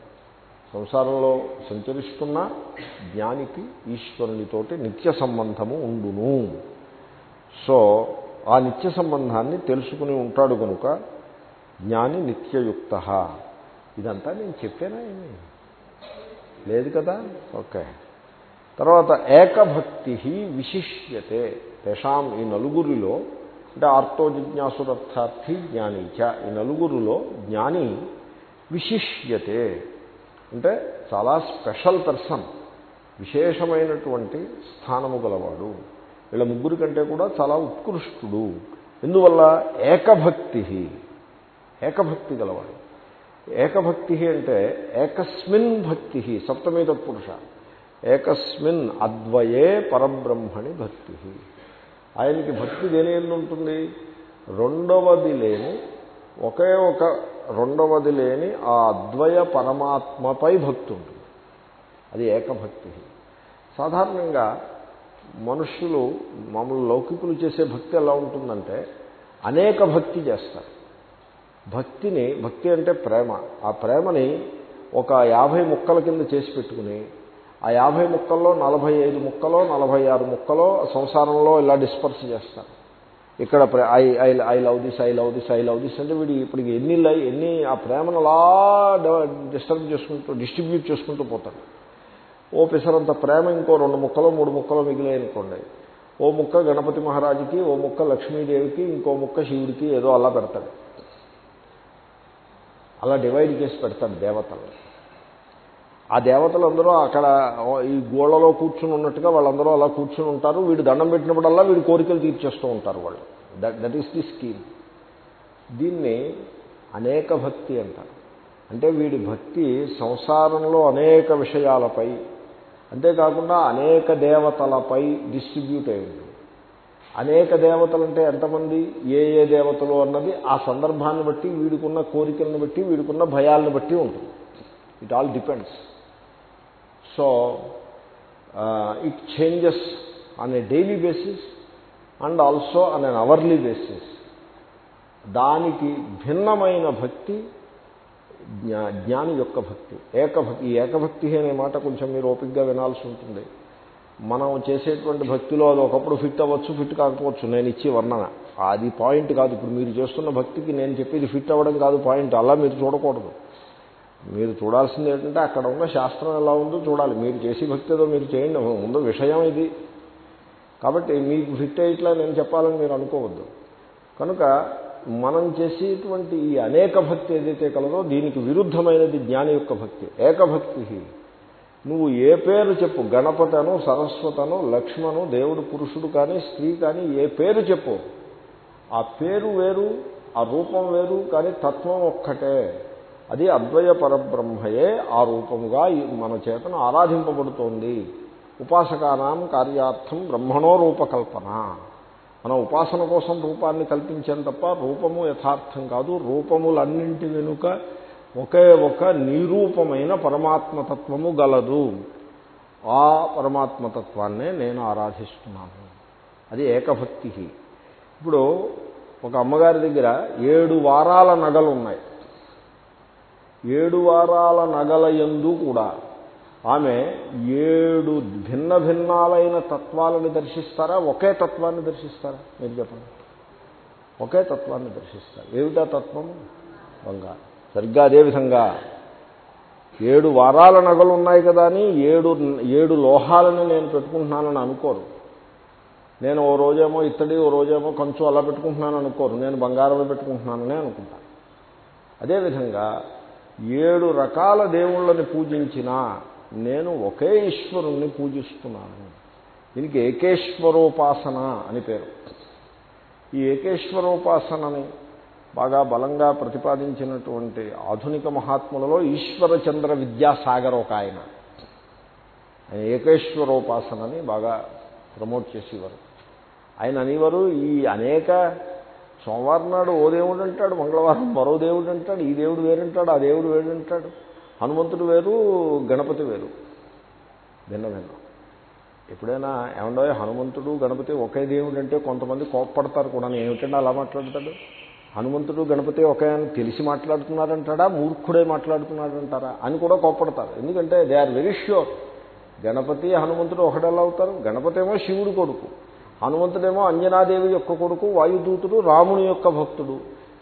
సంసారంలో సంచరిస్తున్న జ్ఞానికి ఈశ్వరునితోటి నిత్య సంబంధము ఉండును. సో ఆ నిత్య సంబంధాన్ని తెలుసుకుని ఉంటాడు కనుక జ్ఞాని నిత్యయుక్త. ఇదంతా నేను చెప్పానా ఏమి? లేదు కదా? ఓకే. తర్వాత ఏకభక్తి విశిష్యతే. తేషాం ఈ నలుగురిలో అంటే ఆర్తో జిజ్ఞాసురర్థార్థి చ. ఈ నలుగురిలో జ్ఞాని విశిష్యతే. అంటే చాలా స్పెషల్ పర్సన్ విశేషమైనటువంటి స్థానము గలవాడు. వీళ్ళ ముగ్గురి కంటే కూడా చాలా ఉత్కృష్టుడు. ఎందువల్ల? ఏకభక్తి ఏకభక్తి గలవాడు. ఏకభక్తి అంటే ఏకస్మిన్ భక్తి సప్తమీ తత్పురుష ఏకస్మిన్ అద్వయే పరబ్రహ్మణి భక్తి ఆయనకి భక్తి దేని ఉంటుంది? రెండవది లేని ఒకే ఒక రెండవది లేని ఆ అద్వయ పరమాత్మపై భక్తి ఉంటుంది. అది ఏకభక్తి. సాధారణంగా మనుషులు మామూలు లౌకికులు చేసే భక్తి ఎలా ఉంటుందంటే అనేక భక్తి చేస్తారు. భక్తిని భక్తి అంటే ప్రేమ. ఆ ప్రేమని ఒక యాభై ముక్కల కింద చేసి పెట్టుకుని ఆ యాభై ముక్కల్లో నలభై ఐదు ముక్కలో నలభై ఆరు ముక్కలో సంసారంలో ఇలా డిస్పర్స్ చేస్తారు. ఇక్కడ I I I love this I love this I love this అంటే వీడు ఇప్పటికి ఎన్ని ఎన్ని ఆ ప్రేమను అలా డిస్టర్బ్ చేసుకుంటూ డిస్ట్రిబ్యూట్ చేసుకుంటూ పోతాడు. ఓ పిసరంత ప్రేమ ఇంకో రెండు ముక్కలో మూడు ముక్కలో మిగిలాయనుకోండి. ఓ ముక్క గణపతి మహారాజుకి ఓ ముక్క లక్ష్మీదేవికి ఇంకో ముక్క శివుడికి ఏదో అలా పెడతాడు. అలా డివైడ్ చేసి పెడతాడు దేవతలు ఆ దేవతలందరూ అక్కడ ఈ గోళ్ళలో కూర్చుని ఉన్నట్టుగా వాళ్ళందరూ అలా కూర్చుని ఉంటారు. వీడు దండం పెట్టినప్పుడల్లా వీడి కోరికలు తీర్చేస్తూ ఉంటారు వాళ్ళు. That that is the scheme దీన్ని అనేక భక్తి అంటారు. అంటే వీడి భక్తి సంసారంలో అనేక విషయాలపై అంతేకాకుండా అనేక దేవతలపై డిస్ట్రిబ్యూట్ అయింది. అనేక దేవతలు అంటే ఎంతమంది ఏ ఏ దేవతలు అన్నది ఆ సందర్భాన్ని బట్టి వీడికున్న కోరికలను బట్టి వీడికున్న భయాలను బట్టి ఉంటుంది. It all depends so it changes on a daily basis and also on an hourly basis దానికి భిన్నమైన భక్తి జ్ఞాని యొక్క భక్తి. ఏకభక్తి ఈ ఏకభక్తి అనే మాట కొంచెం మీరు ఓపిక్గా వినాల్సి ఉంటుంది. మనం చేసేటువంటి భక్తిలో అది ఒకప్పుడు ఫిట్ అవ్వచ్చు ఫిట్ కాకపోవచ్చు. నేను ఇచ్చి వర్ణన. అది పాయింట్ కాదు. ఇప్పుడు మీరు చేస్తున్న భక్తికి నేను చెప్పేది ఫిట్ అవ్వడం కాదు. పాయింట్ అలా మీరు చూడకూడదు. మీరు చూడాల్సింది ఏంటంటే అక్కడ ఉన్న శాస్త్రం ఎలా ఉందో చూడాలి. మీరు చేసే భక్తితో మీరు చేయండి. ముందు విషయం ఇది. కాబట్టి మీకు ఫిట్ అయ్యట్లా నేను చెప్పాలని మీరు అనుకోవద్దు. కనుక మనం చేసేటువంటి ఈ అనేక భక్తి ఏదైతే కలదో దీనికి విరుద్ధమైనది జ్ఞాని యొక్క భక్తి. ఏకభక్తి. నువ్వు ఏ పేరు చెప్పు. గణపతను సరస్వతను లక్ష్మణు దేవుడు పురుషుడు కానీ స్త్రీ కానీ ఏ పేరు చెప్పు. ఆ పేరు వేరు ఆ రూపం వేరు కానీ తత్వం ఒక్కటే. అది అద్వయ పరబ్రహ్మయే ఆ రూపముగా మన చేతను ఆరాధింపబడుతోంది. ఉపాసకానాం కార్యార్థం బ్రహ్మణో రూపకల్పన. మనం ఉపాసన కోసం రూపాన్ని కల్పించాం తప్ప రూపము యథార్థం కాదు. రూపములన్నింటి వెనుక ఒకే ఒక నిరూపమైన పరమాత్మతత్వము గలదు. ఆ పరమాత్మతత్వాన్నే నేను ఆరాధిస్తున్నాను. అది ఏకభక్తి ఇప్పుడు ఒక అమ్మగారి దగ్గర ఏడు వారాల నగలు ఉన్నాయి ఏడు వారాల నగలయందు కూడా ఆమె ఏడు భిన్న భిన్నాలైన తత్వాలను దర్శిస్తారా? ఒకే తత్వాన్ని దర్శిస్తారా? మీరు చెప్పండి. ఒకే తత్వాన్ని దర్శిస్తారు. ఏమిటా తత్వము బంగారు. సరిగ్గా అదేవిధంగా ఏడు వారాల నగలు ఉన్నాయి కదా అని ఏడు ఏడు లోహాలను నేను పెట్టుకుంటున్నానని అనుకోరు. నేను ఓ రోజేమో ఇత్తడి ఓ రోజేమో కంచు అలా పెట్టుకుంటున్నాను అనుకోరు. నేను బంగారమే పెట్టుకుంటున్నాననే అనుకుంటాను. అదేవిధంగా ఏడు రకాల దేవుళ్ళని పూజించినా నేను ఒకే ఈశ్వరుణ్ణి పూజిస్తున్నాను. దీనికి ఏకేశ్వరోపాసన అని పేరు. ఈ ఏకేశ్వరోపాసనని బాగా బలంగా ప్రతిపాదించినటువంటి ఆధునిక మహాత్ములలో ఈశ్వరచంద్ర విద్యాసాగర్ ఒక ఆయన. ఆయన ఏకేశ్వరోపాసనని బాగా ప్రమోట్ చేసేవారు. ఆయన అనేవారు ఈ అనేక సోమవారం నాడు ఓ దేవుడు అంటాడు మంగళవారం మరో దేవుడు అంటాడు ఈ దేవుడు వేరంటాడు ఆ దేవుడు వేరంటాడు హనుమంతుడు వేరు గణపతి వేరు. భిన్న భిన్నం. ఎప్పుడైనా ఏమండో హనుమంతుడు గణపతి ఒకే దేవుడు అంటే కొంతమంది కోప్పడతారు కూడా. ఏమిటంటే అలా మాట్లాడతాడు? హనుమంతుడు గణపతి ఒకే అని తెలిసి మాట్లాడుతున్నారంటాడా? మూర్ఖుడే మాట్లాడుతున్నాడంటారా? అని కూడా కోప్పడతారు. ఎందుకంటే they are very sure. Ganapati హనుమంతుడు ఒకడెలా అవుతారు. గణపతి ఏమో శివుడు కొడుకు. హనుమంతుడేమో అంజనాదేవి యొక్క కొడుకు వాయుదూతుడు రాముని యొక్క భక్తుడు.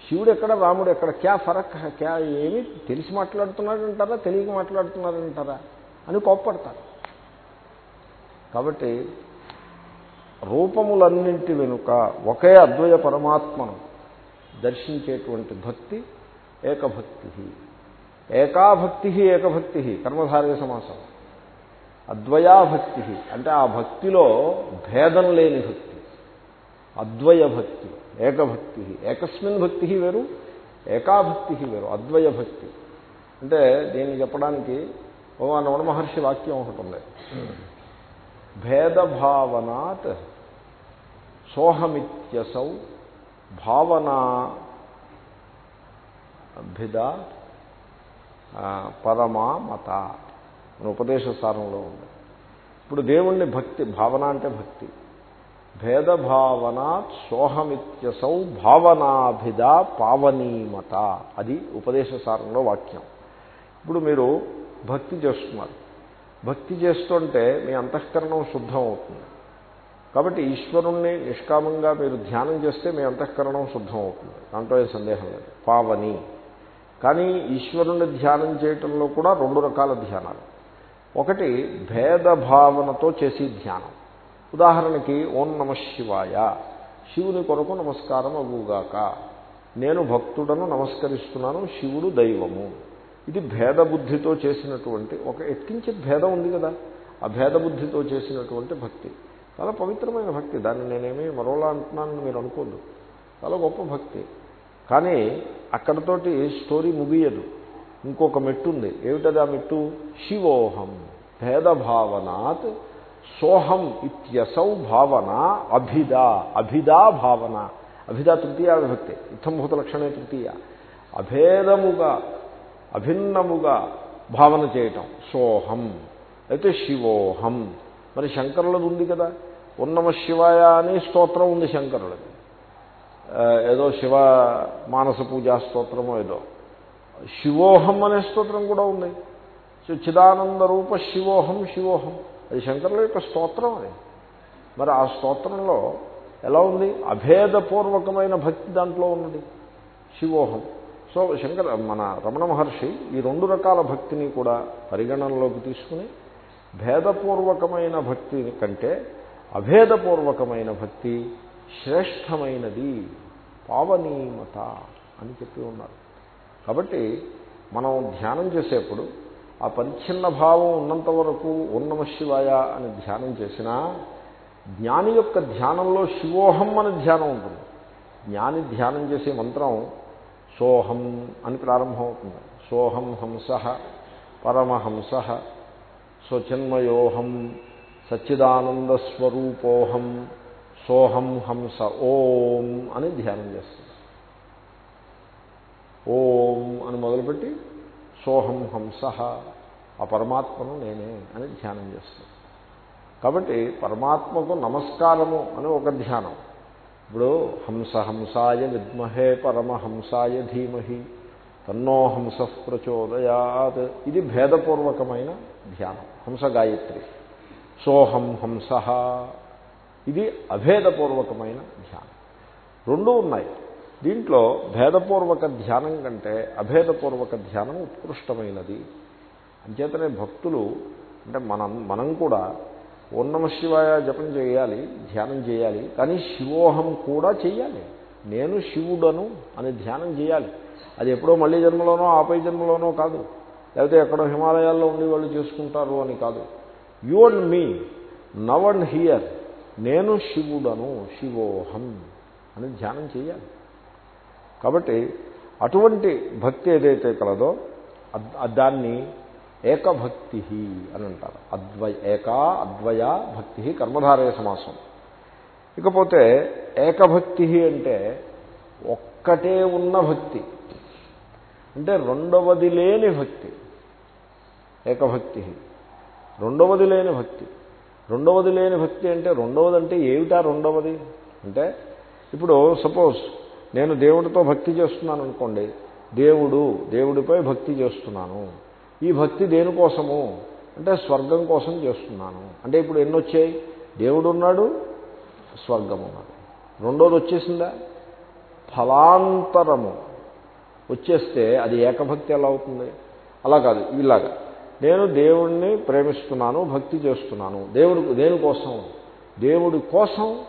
శివుడు ఎక్కడ రాముడు ఎక్కడ క్యా ఫరక్ క్యా ఏమి? తెలిసి మాట్లాడుతున్నాడంటారా? తెలియక మాట్లాడుతున్నారంటారా అని కోప్పడతారు. కాబట్టి రూపములన్నింటి వెనుక ఒకే అద్వయ పరమాత్మను దర్శించేటువంటి భక్తి ఏకభక్తి ఏకాభక్తి ఏకభక్తి కర్మధారయ సమాసం అద్వయాభక్తి. అంటే ఆ భక్తిలో భేదం లేని భక్తి. అద్వయ భక్తి ఏకభక్తి. ఏకస్మిన్ భక్తి వేరు ఏకాభక్తి వేరు. అద్వయ భక్తి అంటే దీన్ని చెప్పడానికి భగవాన్ నవణ మహర్షి వాక్యం ఒకటి ఉంది. భేదభావనాత్ సోహమిత్యసౌ భావనా భిద పరమా మత మన ఉపదేశ సారంలో ఉంది. ఇప్పుడు దేవుణ్ణి భక్తి భావన అంటే భక్తి. భేదభావన సోహమిత్యసౌ భావనాభిద పావనీమత. అది ఉపదేశ సారంలో వాక్యం. ఇప్పుడు మీరు భక్తి చేస్తున్నారు. భక్తి చేస్తుంటే మీ అంతఃకరణం శుద్ధం అవుతుంది. కాబట్టి ఈశ్వరుణ్ణి నిష్కామంగా మీరు ధ్యానం చేస్తే మీ అంతఃకరణం శుద్ధం అవుతుంది. దాంట్లో ఏ సందేహం లేదు. పావని. కానీ ఈశ్వరుణ్ణి ధ్యానం చేయటంలో కూడా రెండు రకాల ధ్యానాలు. ఒకటి భేదభావనతో చేసి ధ్యానం. ఉదాహరణకి ఓం నమ శివాయ. శివుని కొరకు నమస్కారం అగుగాక నేను భక్తుడను నమస్కరిస్తున్నాను శివుడు దైవము. ఇది భేదబుద్ధితో చేసినటువంటి ఒక ఎత్కించి భేదం ఉంది కదా. ఆ భేదబుద్ధితో చేసినటువంటి భక్తి. చాలా పవిత్రమైన భక్తి. దాన్ని నేనేమి మరోలా అంటున్నానని మీరు అనుకోద్దు. చాలా గొప్ప భక్తి. కానీ అక్కడతోటి స్టోరీ ముగియదు. ఇంకొక మెట్టు ఉంది ఏమిటది ఆ మెట్టు? శివోహం. భేదభావనాత్ సోహం ఇత్యసౌ భావన అభిద. అభిదా భావన. అభిదా తృతీయ విభక్తి ఇత్తంభూత లక్షణే తృతీయ. అభేదముగా అభిన్నముగా భావన చేయటం. సోహం. అయితే శివోహం. మరి శంకరులది ఉంది కదా. ఉన్నమ శివాయ అని స్తోత్రం ఉంది శంకరులది. ఏదో శివ మానస పూజా స్తోత్రమో ఏదో. శివోహం అనే స్తోత్రం కూడా ఉంది. చిదానంద రూప శివోహం శివోహం. అది శంకరుల యొక్క స్తోత్రం అది. మరి ఆ స్తోత్రంలో ఎలా ఉంది? అభేదపూర్వకమైన భక్తి దాంట్లో ఉన్నది. శివోహం. సో శంకర మన రమణ మహర్షి ఈ రెండు రకాల భక్తిని కూడా పరిగణనలోకి తీసుకుని భేదపూర్వకమైన భక్తి కంటే అభేదపూర్వకమైన భక్తి శ్రేష్టమైనది. పావనీమత అని చెప్పి ఉన్నారు. కాబట్టి మనం ధ్యానం చేసేప్పుడు ఆ పరిచ్ఛిన్న భావం ఉన్నంత వరకు ఉన్నమ శివాయ అని ధ్యానం చేసినా జ్ఞాని యొక్క ధ్యానంలో శివోహం అని ధ్యానం ఉంటుంది. జ్ఞాని ధ్యానం చేసే మంత్రం సోహం అని ప్రారంభమవుతుంది. సోహం హంస పరమహంస స్వచిన్మయోహం సచ్చిదానందస్వరూపోహం సోహం హంస ఓం అని ధ్యానం చేస్తుంది. ఓం అని మొదలుపెట్టి సోహం హంస ఆ పరమాత్మను నేనే అని ధ్యానం చేస్తాను కాబట్టి పరమాత్మకు నమస్కారము అని ఒక ధ్యానం. ఇప్పుడు హంస హంసాయ విద్మహే పరమహంసాయ ధీమహి తన్నో హంస ప్రచోదయాత్. ఇది భేదపూర్వకమైన ధ్యానం హంస గాయత్రి. సోహం హంస ఇది అభేదపూర్వకమైన ధ్యానం. రెండూ ఉన్నాయి. దీంట్లో భేదపూర్వక ధ్యానం కంటే అభేదపూర్వక ధ్యానం ఉత్కృష్టమైనది. అంచేతనే భక్తులు అంటే మనం మనం కూడా ఓన్నమ శివాయ జపం చేయాలి ధ్యానం చేయాలి కానీ శివోహం కూడా చేయాలి. నేను శివుడను అని ధ్యానం చేయాలి. అది ఎప్పుడో మళ్ళీ జన్మలోనో ఆపై జన్మలోనో కాదు. లేకపోతే ఎక్కడో హిమాలయాల్లో ఉండి వాళ్ళు చేసుకుంటారు అని కాదు. You and me now and here నేను శివుడను శివోహం అని ధ్యానం చేయాలి. కాబట్టి అటువంటి భక్తి ఏదైతే కలదో దాన్ని ఏకభక్తి అని అంటారు. అద్వయ ఏకా అద్వయ భక్తి కర్మధారయ సమాసం. ఇకపోతే ఏకభక్తి అంటే ఒక్కటే ఉన్న భక్తి. అంటే రెండవది లేని భక్తి. ఏకభక్తి రెండవది లేని భక్తి. రెండవది లేని భక్తి అంటే రెండవది అంటే ఏమిటా రెండవది? అంటే ఇప్పుడు సపోజ్ నేను దేవుడితో భక్తి చేస్తున్నాను అనుకోండి దేవుడు దేవుడిపై భక్తి చేస్తున్నాను. ఈ భక్తి దేనికోసము అంటే స్వర్గం కోసం చేస్తున్నాను. అంటే ఇప్పుడు ఎన్ని వచ్చాయి? దేవుడు ఉన్నాడు స్వర్గం ఉన్నాడు రెండోది వచ్చేసిందా? ఫలాంతరము. వచ్చేస్తే అది ఏకభక్తి ఎలా అవుతుంది? అలా కాదు ఇలాగా. నేను దేవుణ్ణి ప్రేమిస్తున్నాను భక్తి చేస్తున్నాను. దేవుడు దేనికోసం దేవుడి కోసం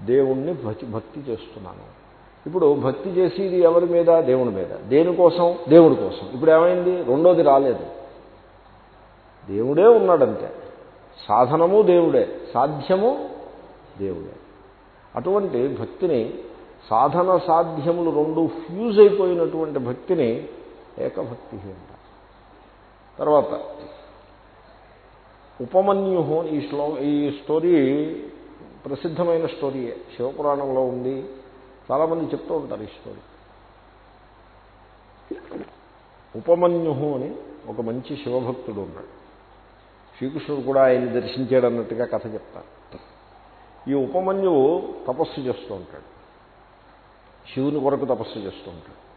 దేవుణ్ణి భక్తి భక్తి చేస్తున్నాను. ఇప్పుడు భక్తి చేసేది ఎవరి మీద? దేవుడి మీద. దేనికోసం దేవుడి కోసం. ఇప్పుడు ఏమైంది? రెండోది రాలేదు. దేవుడే ఉన్నాడంతే. సాధనము దేవుడే. సాధ్యము దేవుడే. అటువంటి భక్తిని సాధన సాధ్యములు రెండు ఫ్యూజ్ అయిపోయినటువంటి భక్తిని ఏకభక్తి అంటారు. తర్వాత ఉపమన్యు ఈ శ్లో ఈ స్టోరీ ప్రసిద్ధమైన స్టోరీయే. శివపురాణంలో ఉంది. చాలామంది చెప్తూ ఉంటారు ఈ స్టోరీ. ఉపమన్యు అని ఒక మంచి శివభక్తుడు ఉన్నాడు. శ్రీకృష్ణుడు కూడా ఆయన్ని దర్శించాడు అన్నట్టుగా కథ చెప్తారు. ఈ ఉపమన్యువు తపస్సు చేస్తూ ఉంటాడు. శివుని కొరకు తపస్సు చేస్తూ ఉంటాడు.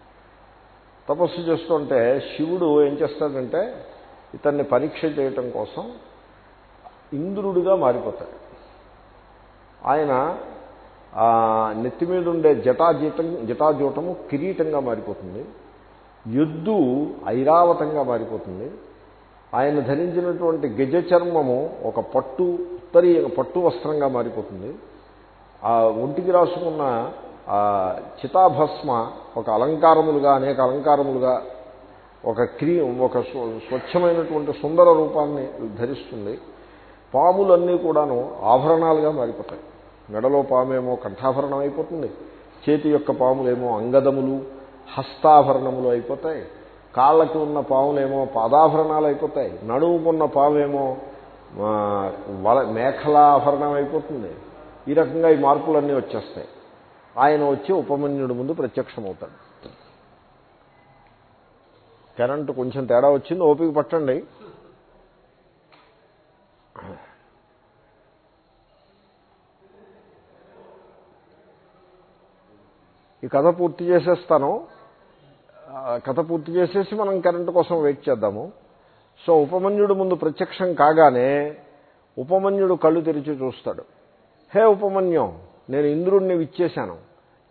తపస్సు చేస్తుంటే శివుడు ఏం చేస్తాడంటే ఇతన్ని పరీక్ష చేయటం కోసం ఇంద్రుడిగా మారిపోతాడు. ఆయన నెత్తి మీద ఉండే జటాజీతం జటాజూటము కిరీటంగా మారిపోతుంది. ఎద్దు ఐరావతంగా మారిపోతుంది. ఆయన ధరించినటువంటి గజ చర్మము ఒక పట్టు ఉత్తరీయ పట్టు వస్త్రంగా మారిపోతుంది. ఆ ఒంటికి రాసుకున్న చితాభస్మ ఒక అలంకారములుగా అనేక అలంకారములుగా ఒక క్రీ ఒక స్వచ్ఛమైనటువంటి సుందర రూపాన్ని ధరిస్తుంది. పాములన్నీ కూడాను ఆభరణాలుగా మారిపోతాయి. మెడలో పామేమో కంఠాభరణం అయిపోతుంది చేతి యొక్క పాములేమో అంగదములు హస్తాభరణములు అయిపోతాయి కాళ్ళకి ఉన్న పాములేమో పాదాభరణాలు అయిపోతాయి నడువుకున్న పామేమో వల మేఖలాభరణం అయిపోతుంది. ఈ రకంగా ఈ మార్పులన్నీ వచ్చేస్తాయి. ఆయన వచ్చి ఉపమన్యుడి ముందు ప్రత్యక్షమవుతాడు. కరెంటు కొంచెం తేడా వచ్చింది ఓపిక పట్టండి. ఈ కథ పూర్తి చేసేస్తాను. కథ పూర్తి చేసేసి మనం కరెంటు కోసం వెయిట్ చేద్దాము. సో ఉపమన్యుడు ముందు ప్రత్యక్షం కాగానే ఉపమన్యుడు కళ్ళు తెరిచి చూస్తాడు. హే ఉపమన్యం నేను ఇంద్రుడిని ఇచ్చేశాను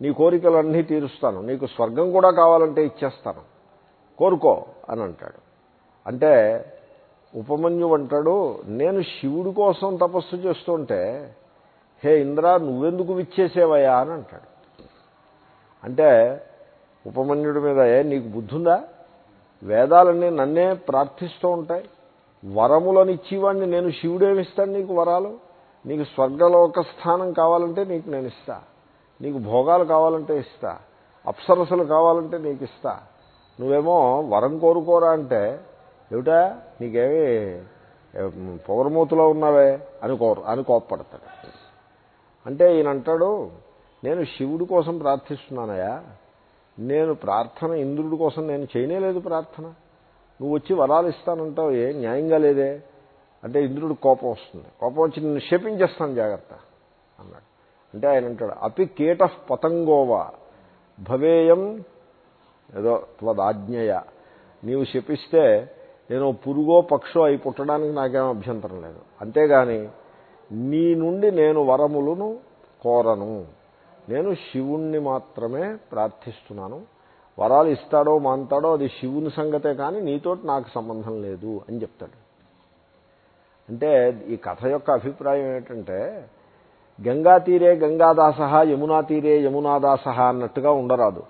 నీ కోరికలన్నీ తీరుస్తాను. నీకు స్వర్గం కూడా కావాలంటే ఇచ్చేస్తాను. కోరుకో అని అంటాడు. అంటే ఉపమన్యు అంటాడు నేను శివుడి కోసం తపస్సు చేస్తుంటే హే ఇంద్ర నువ్వెందుకు విచ్చేసేవయ్యా అని అంటాడు. అంటే ఉపమన్యుడి మీద నీకు బుద్ధుందా? వేదాలన్నీ నన్నే ప్రార్థిస్తూ ఉంటాయి. వరములను ఇచ్చేవాడిని నేను శివుడేమిస్తాను నీకు వరాలు? నీకు స్వర్గలోక స్థానం కావాలంటే నీకు నేను ఇస్తా. నీకు భోగాలు కావాలంటే ఇస్తా. అప్సరసలు కావాలంటే నీకు ఇస్తా. నువ్వేమో వరం కోరుకోరా అంటే ఏమిటా? నీకేమి పొగరమూతలో ఉన్నావే అని కోరు అని కోప్పడతాడు. అంటే ఈయన అంటాడు నేను శివుడి కోసం ప్రార్థిస్తున్నానయా నేను ప్రార్థన ఇంద్రుడి కోసం నేను చేయనేలేదు ప్రార్థన. నువ్వు వచ్చి వరాలు ఇస్తానంటావు ఏ న్యాయంగా లేదే? అంటే ఇంద్రుడు కోపం వస్తుంది. కోపం వచ్చి నిన్ను శపించేస్తాను జాగ్రత్త అన్నాడు. అంటే ఆయన అంటాడు అపి కీట పతంగోవా? భవేయం ఏదో త్వదాజ్ఞయ. నీవు శపిస్తే నేను పురుగో పక్షో అయి పుట్టడానికి నాకేం అభ్యంతరం లేదు. అంతేగాని నీ నుండి నేను వరములను కోరను. నేను శివుణ్ణి మాత్రమే ప్రార్థిస్తున్నాను. వరాలు ఇస్తాడో మాంతాడో అది శివుని సంగతే కానీ నీతోటి నాకు సంబంధం లేదు అని చెప్తాడు. అంటే ఈ కథ యొక్క అభిప్రాయం ఏంటంటే గంగా తీరే గంగాదాస యమునా తీరే యమునాదాస అన్నట్టుగా ఉండరాదు.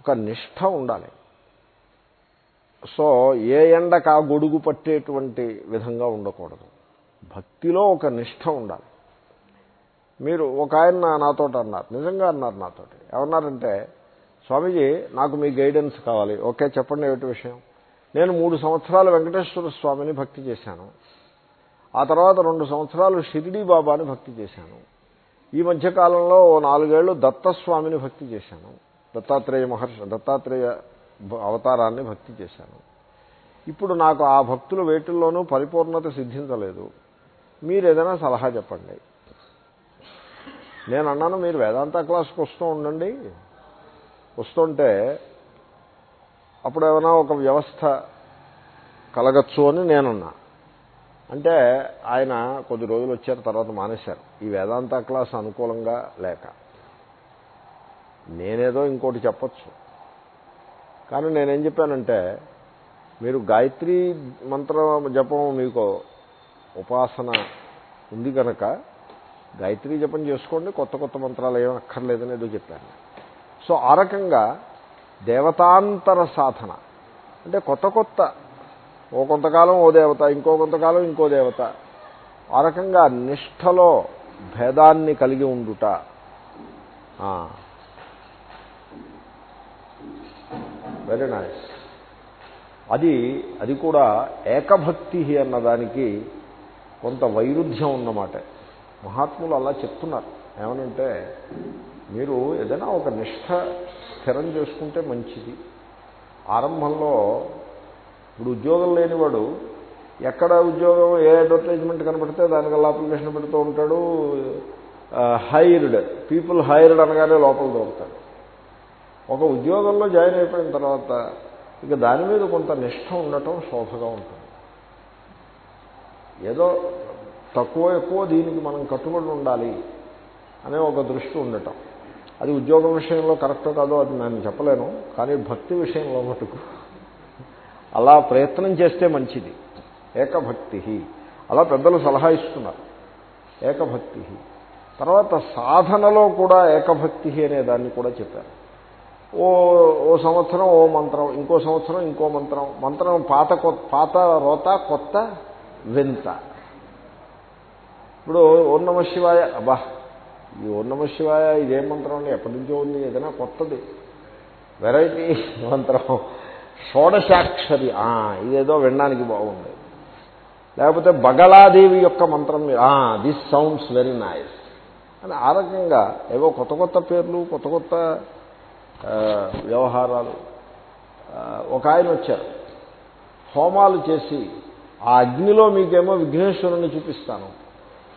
ఒక నిష్ఠ ఉండాలి. సో ఏ ఎండకు ఆ గొడుగు పట్టేటువంటి విధంగా ఉండకూడదు. భక్తిలో ఒక నిష్ఠ ఉండాలి. మీరు ఒక ఆయన నాతో అన్నారు. నిజంగా అన్నారు నాతో ఏమన్నారంటే స్వామీజీ నాకు మీ గైడెన్స్ కావాలి. ఓకే చెప్పండి ఏమిటి విషయం? నేను మూడు సంవత్సరాలు వెంకటేశ్వర స్వామిని భక్తి చేశాను. ఆ తర్వాత రెండు సంవత్సరాలు షిరిడీ బాబాని భక్తి చేశాను. ఈ మధ్యకాలంలో ఓ నాలుగేళ్ళు దత్తస్వామిని భక్తి చేశాను. దత్తాత్రేయ మహర్షి దత్తాత్రేయ అవతారాన్ని భక్తి చేశాను. ఇప్పుడు నాకు ఆ భక్తుల వేటిల్లోనూ పరిపూర్ణత సిద్ధించలేదు. మీరు ఏదైనా సలహా చెప్పండి. నేను అన్నాను మీరు వేదాంత క్లాస్కి వస్తూ ఉండండి. వస్తుంటే అప్పుడు ఏమైనా ఒక వ్యవస్థ కలగచ్చు అని నేనున్నా. అంటే ఆయన కొద్ది రోజులు వచ్చారు తర్వాత మానేశారు. ఈ వేదాంత క్లాస్ అనుకూలంగా లేక. నేనేదో ఇంకోటి చెప్పచ్చు. కానీ నేనేం చెప్పానంటే మీరు గాయత్రి మంత్ర జపం మీకు ఉపాసన ఉంది కనుక గాయత్రి జపం చేసుకోండి కొత్త కొత్త మంత్రాలు ఏం అక్కర్లేదని ఏదో చెప్పాను సో ఆ రకంగా దేవతాంతర సాధన. అంటే కొత్త కొత్త ఓ కొంతకాలం ఓ దేవత ఇంకో కొంతకాలం ఇంకో దేవత. ఆ రకంగా నిష్ఠలో భేదాన్ని కలిగి ఉండుట. వెరీ నైస్ అది అది కూడా ఏకభక్తి అన్నదానికి కొంత వైరుధ్యం ఉన్నమాట. మహాత్ములు అలా చెప్తున్నారు. ఏమనంటే మీరు ఏదైనా ఒక నిష్ఠ స్థిరం చేసుకుంటే మంచిది. ఆరంభంలో ఇప్పుడు ఉద్యోగం లేనివాడు ఎక్కడ ఉద్యోగం ఏ అడ్వర్టైజ్మెంట్ కనబడితే దానికల్లా అప్లికేషన్ పెడుతూ ఉంటాడు. హైర్డ్ పీపుల్ హైర్డ్ అనగానే లోపల దొరుకుతాడు. ఒక ఉద్యోగంలో జాయిన్ అయిపోయిన తర్వాత ఇక దాని మీద కొంత నిష్ఠ ఉండటం శోభగా ఉంటుంది. ఏదో తక్కువ ఎక్కువ దీనికి మనం కట్టుబడి ఉండాలి అనే ఒక దృష్టి ఉండటం. అది ఉద్యోగం విషయంలో కరెక్ట్ కాదో అది నేను చెప్పలేను కానీ భక్తి విషయంలో మటుకు. అలా ప్రయత్నం చేస్తే మంచిది. ఏకభక్తి. అలా పెద్దలు సలహా ఇస్తున్నారు. ఏకభక్తి. తర్వాత సాధనలో కూడా ఏకభక్తి అనే దాన్ని కూడా చెప్పారు. ఓ ఓ సంవత్సరం ఓ మంత్రం ఇంకో సంవత్సరం ఇంకో మంత్రం. మంత్రం పాత పాత రోత కొత్త వింత. ఇప్పుడు ఓం నమ శివాయ. అబ్బా ఈ ఓం నమ శివాయ ఇదే మంత్రం అండి. ఎప్పటి నుంచో ఉంది ఏదైనా కొత్తది. వెరైటీ మంత్రం. షోడశాక్షరి. ఇదేదో వినడానికి బాగుంది. లేకపోతే బగలాదేవి యొక్క మంత్రం. దిస్ సౌండ్స్ వెరీ నైస్ అని ఆ రకంగా ఏవో కొత్త కొత్త పేర్లు కొత్త కొత్త వ్యవహారాలు. ఒక ఆయన వచ్చారు. హోమాలు చేసి ఆ అగ్నిలో మీకేమో విఘ్నేశ్వరుని చూపిస్తాను.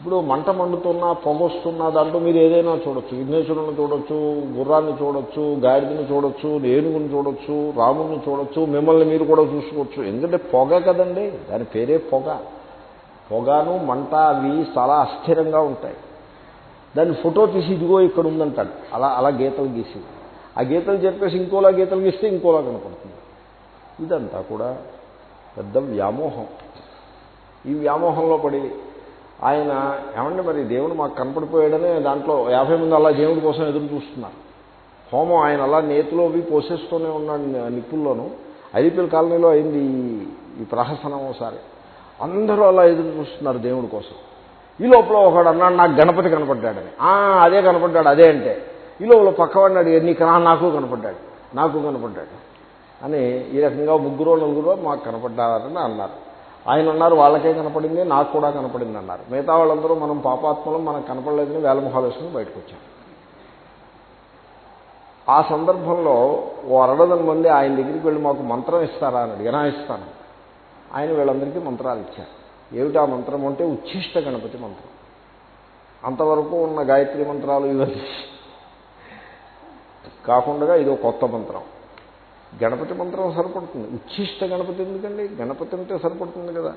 ఇప్పుడు మంట మండుతున్నా పొగొస్తున్నా దాంట్లో మీరు ఏదైనా చూడొచ్చు. విఘ్నేశ్వరుని చూడొచ్చు గుర్రాన్ని చూడొచ్చు గాడిదని చూడొచ్చు ఏనుగుని చూడొచ్చు రాముని చూడొచ్చు మిమ్మల్ని మీరు కూడా చూసుకోవచ్చు. ఎందుకంటే పొగ కదండి దాని పేరే పొగ. పొగను మంట అవి చాలా అస్థిరంగా ఉంటాయి. దాన్ని ఫోటో తీసి ఇదిగో ఇక్కడ ఉందంటాడు. అలా అలా గీతలు గీసి ఆ గీతలు చెప్పేసి ఇంకోలా గీతలు గీస్తే ఇంకోలా కనపడుతుంది. ఇదంతా కూడా పెద్ద వ్యామోహం. ఈ వ్యామోహంలో పడి ఆయన ఏమంటే మరి దేవుడు మాకు కనపడిపోయాడనే దాంట్లో యాభై మంది అలా దేవుడి కోసం ఎదురు చూస్తున్నారు. హోమం ఆయన అలా నేతిలో అవి పోసేస్తూనే ఉన్నాడు నిప్పుల్లోనూ. ఐదిపిల్ కాలనీలో అయింది ఈ ప్రహసనం ఒకసారి. అందరూ అలా ఎదురు చూస్తున్నారు దేవుడి కోసం. ఈ లోపల ఒకడు అన్నాడు నాకు గణపతి కనపడ్డాడని. అదే కనపడ్డాడు అదే అంటే. ఈ లోపల పక్కవాడినాడు నీకు నాకు కనపడ్డాడు నాకు కనపడ్డాడు. అని ఈ రకంగా ముగ్గురు నలుగురు మాకు కనపడ్డారని అన్నారు. ఆయన అన్నారు వాళ్ళకే కనపడింది నాకు కూడా కనపడింది అన్నారు. మిగతా వాళ్ళందరూ మనం పాపాత్మలం మనకు కనపడలేదని వేలమొహాలు వేసుకుని బయటకు వచ్చాం ఆ సందర్భంలో ఓ అరడదని మంది ఆయన దగ్గరికి వెళ్ళి మాకు మంత్రం ఇస్తారా అని అడిగినా ఇస్తాను. ఆయన వీళ్ళందరికీ మంత్రాలు ఇచ్చారు. ఏమిటా మంత్రం? అంటే ఉచ్ఛిష్ట గణపతి మంత్రం. అంతవరకు ఉన్న గాయత్రి మంత్రాలు ఇవన్నీ. కాకుండా ఇది కొత్త మంత్రం. గణపతి మంత్రం సరిపడుతుంది. ఉచ్ఛిష్ట గణపతి ఎందుకండి? గణపతి అంటే సరిపడుతుంది కదా.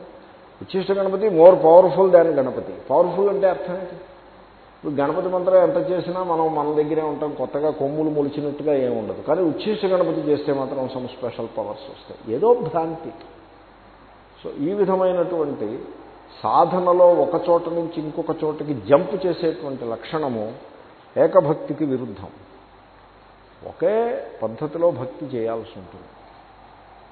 Uchchhishta Ganapati more powerful than Ganapati. Powerful అంటే అర్థం ఏంటి? ఇప్పుడు గణపతి మంత్రం ఎంత చేసినా మనం మన దగ్గరే ఉంటాం కొత్తగా కొమ్ములు మొలిచినట్టుగా ఏమి ఉండదు. కానీ ఉచ్ఛిష్ట గణపతి చేస్తే మాత్రం సమ్ స్పెషల్ పవర్స్ వస్తాయి. ఏదో భ్రాంతి. సో ఈ విధమైనటువంటి సాధనలో ఒక చోట నుంచి ఇంకొక చోటకి జంప్ చేసేటువంటి లక్షణము ఏకభక్తికి విరుద్ధం. ఒకే పద్ధతిలో భక్తి చేయాల్సి ఉంటుంది.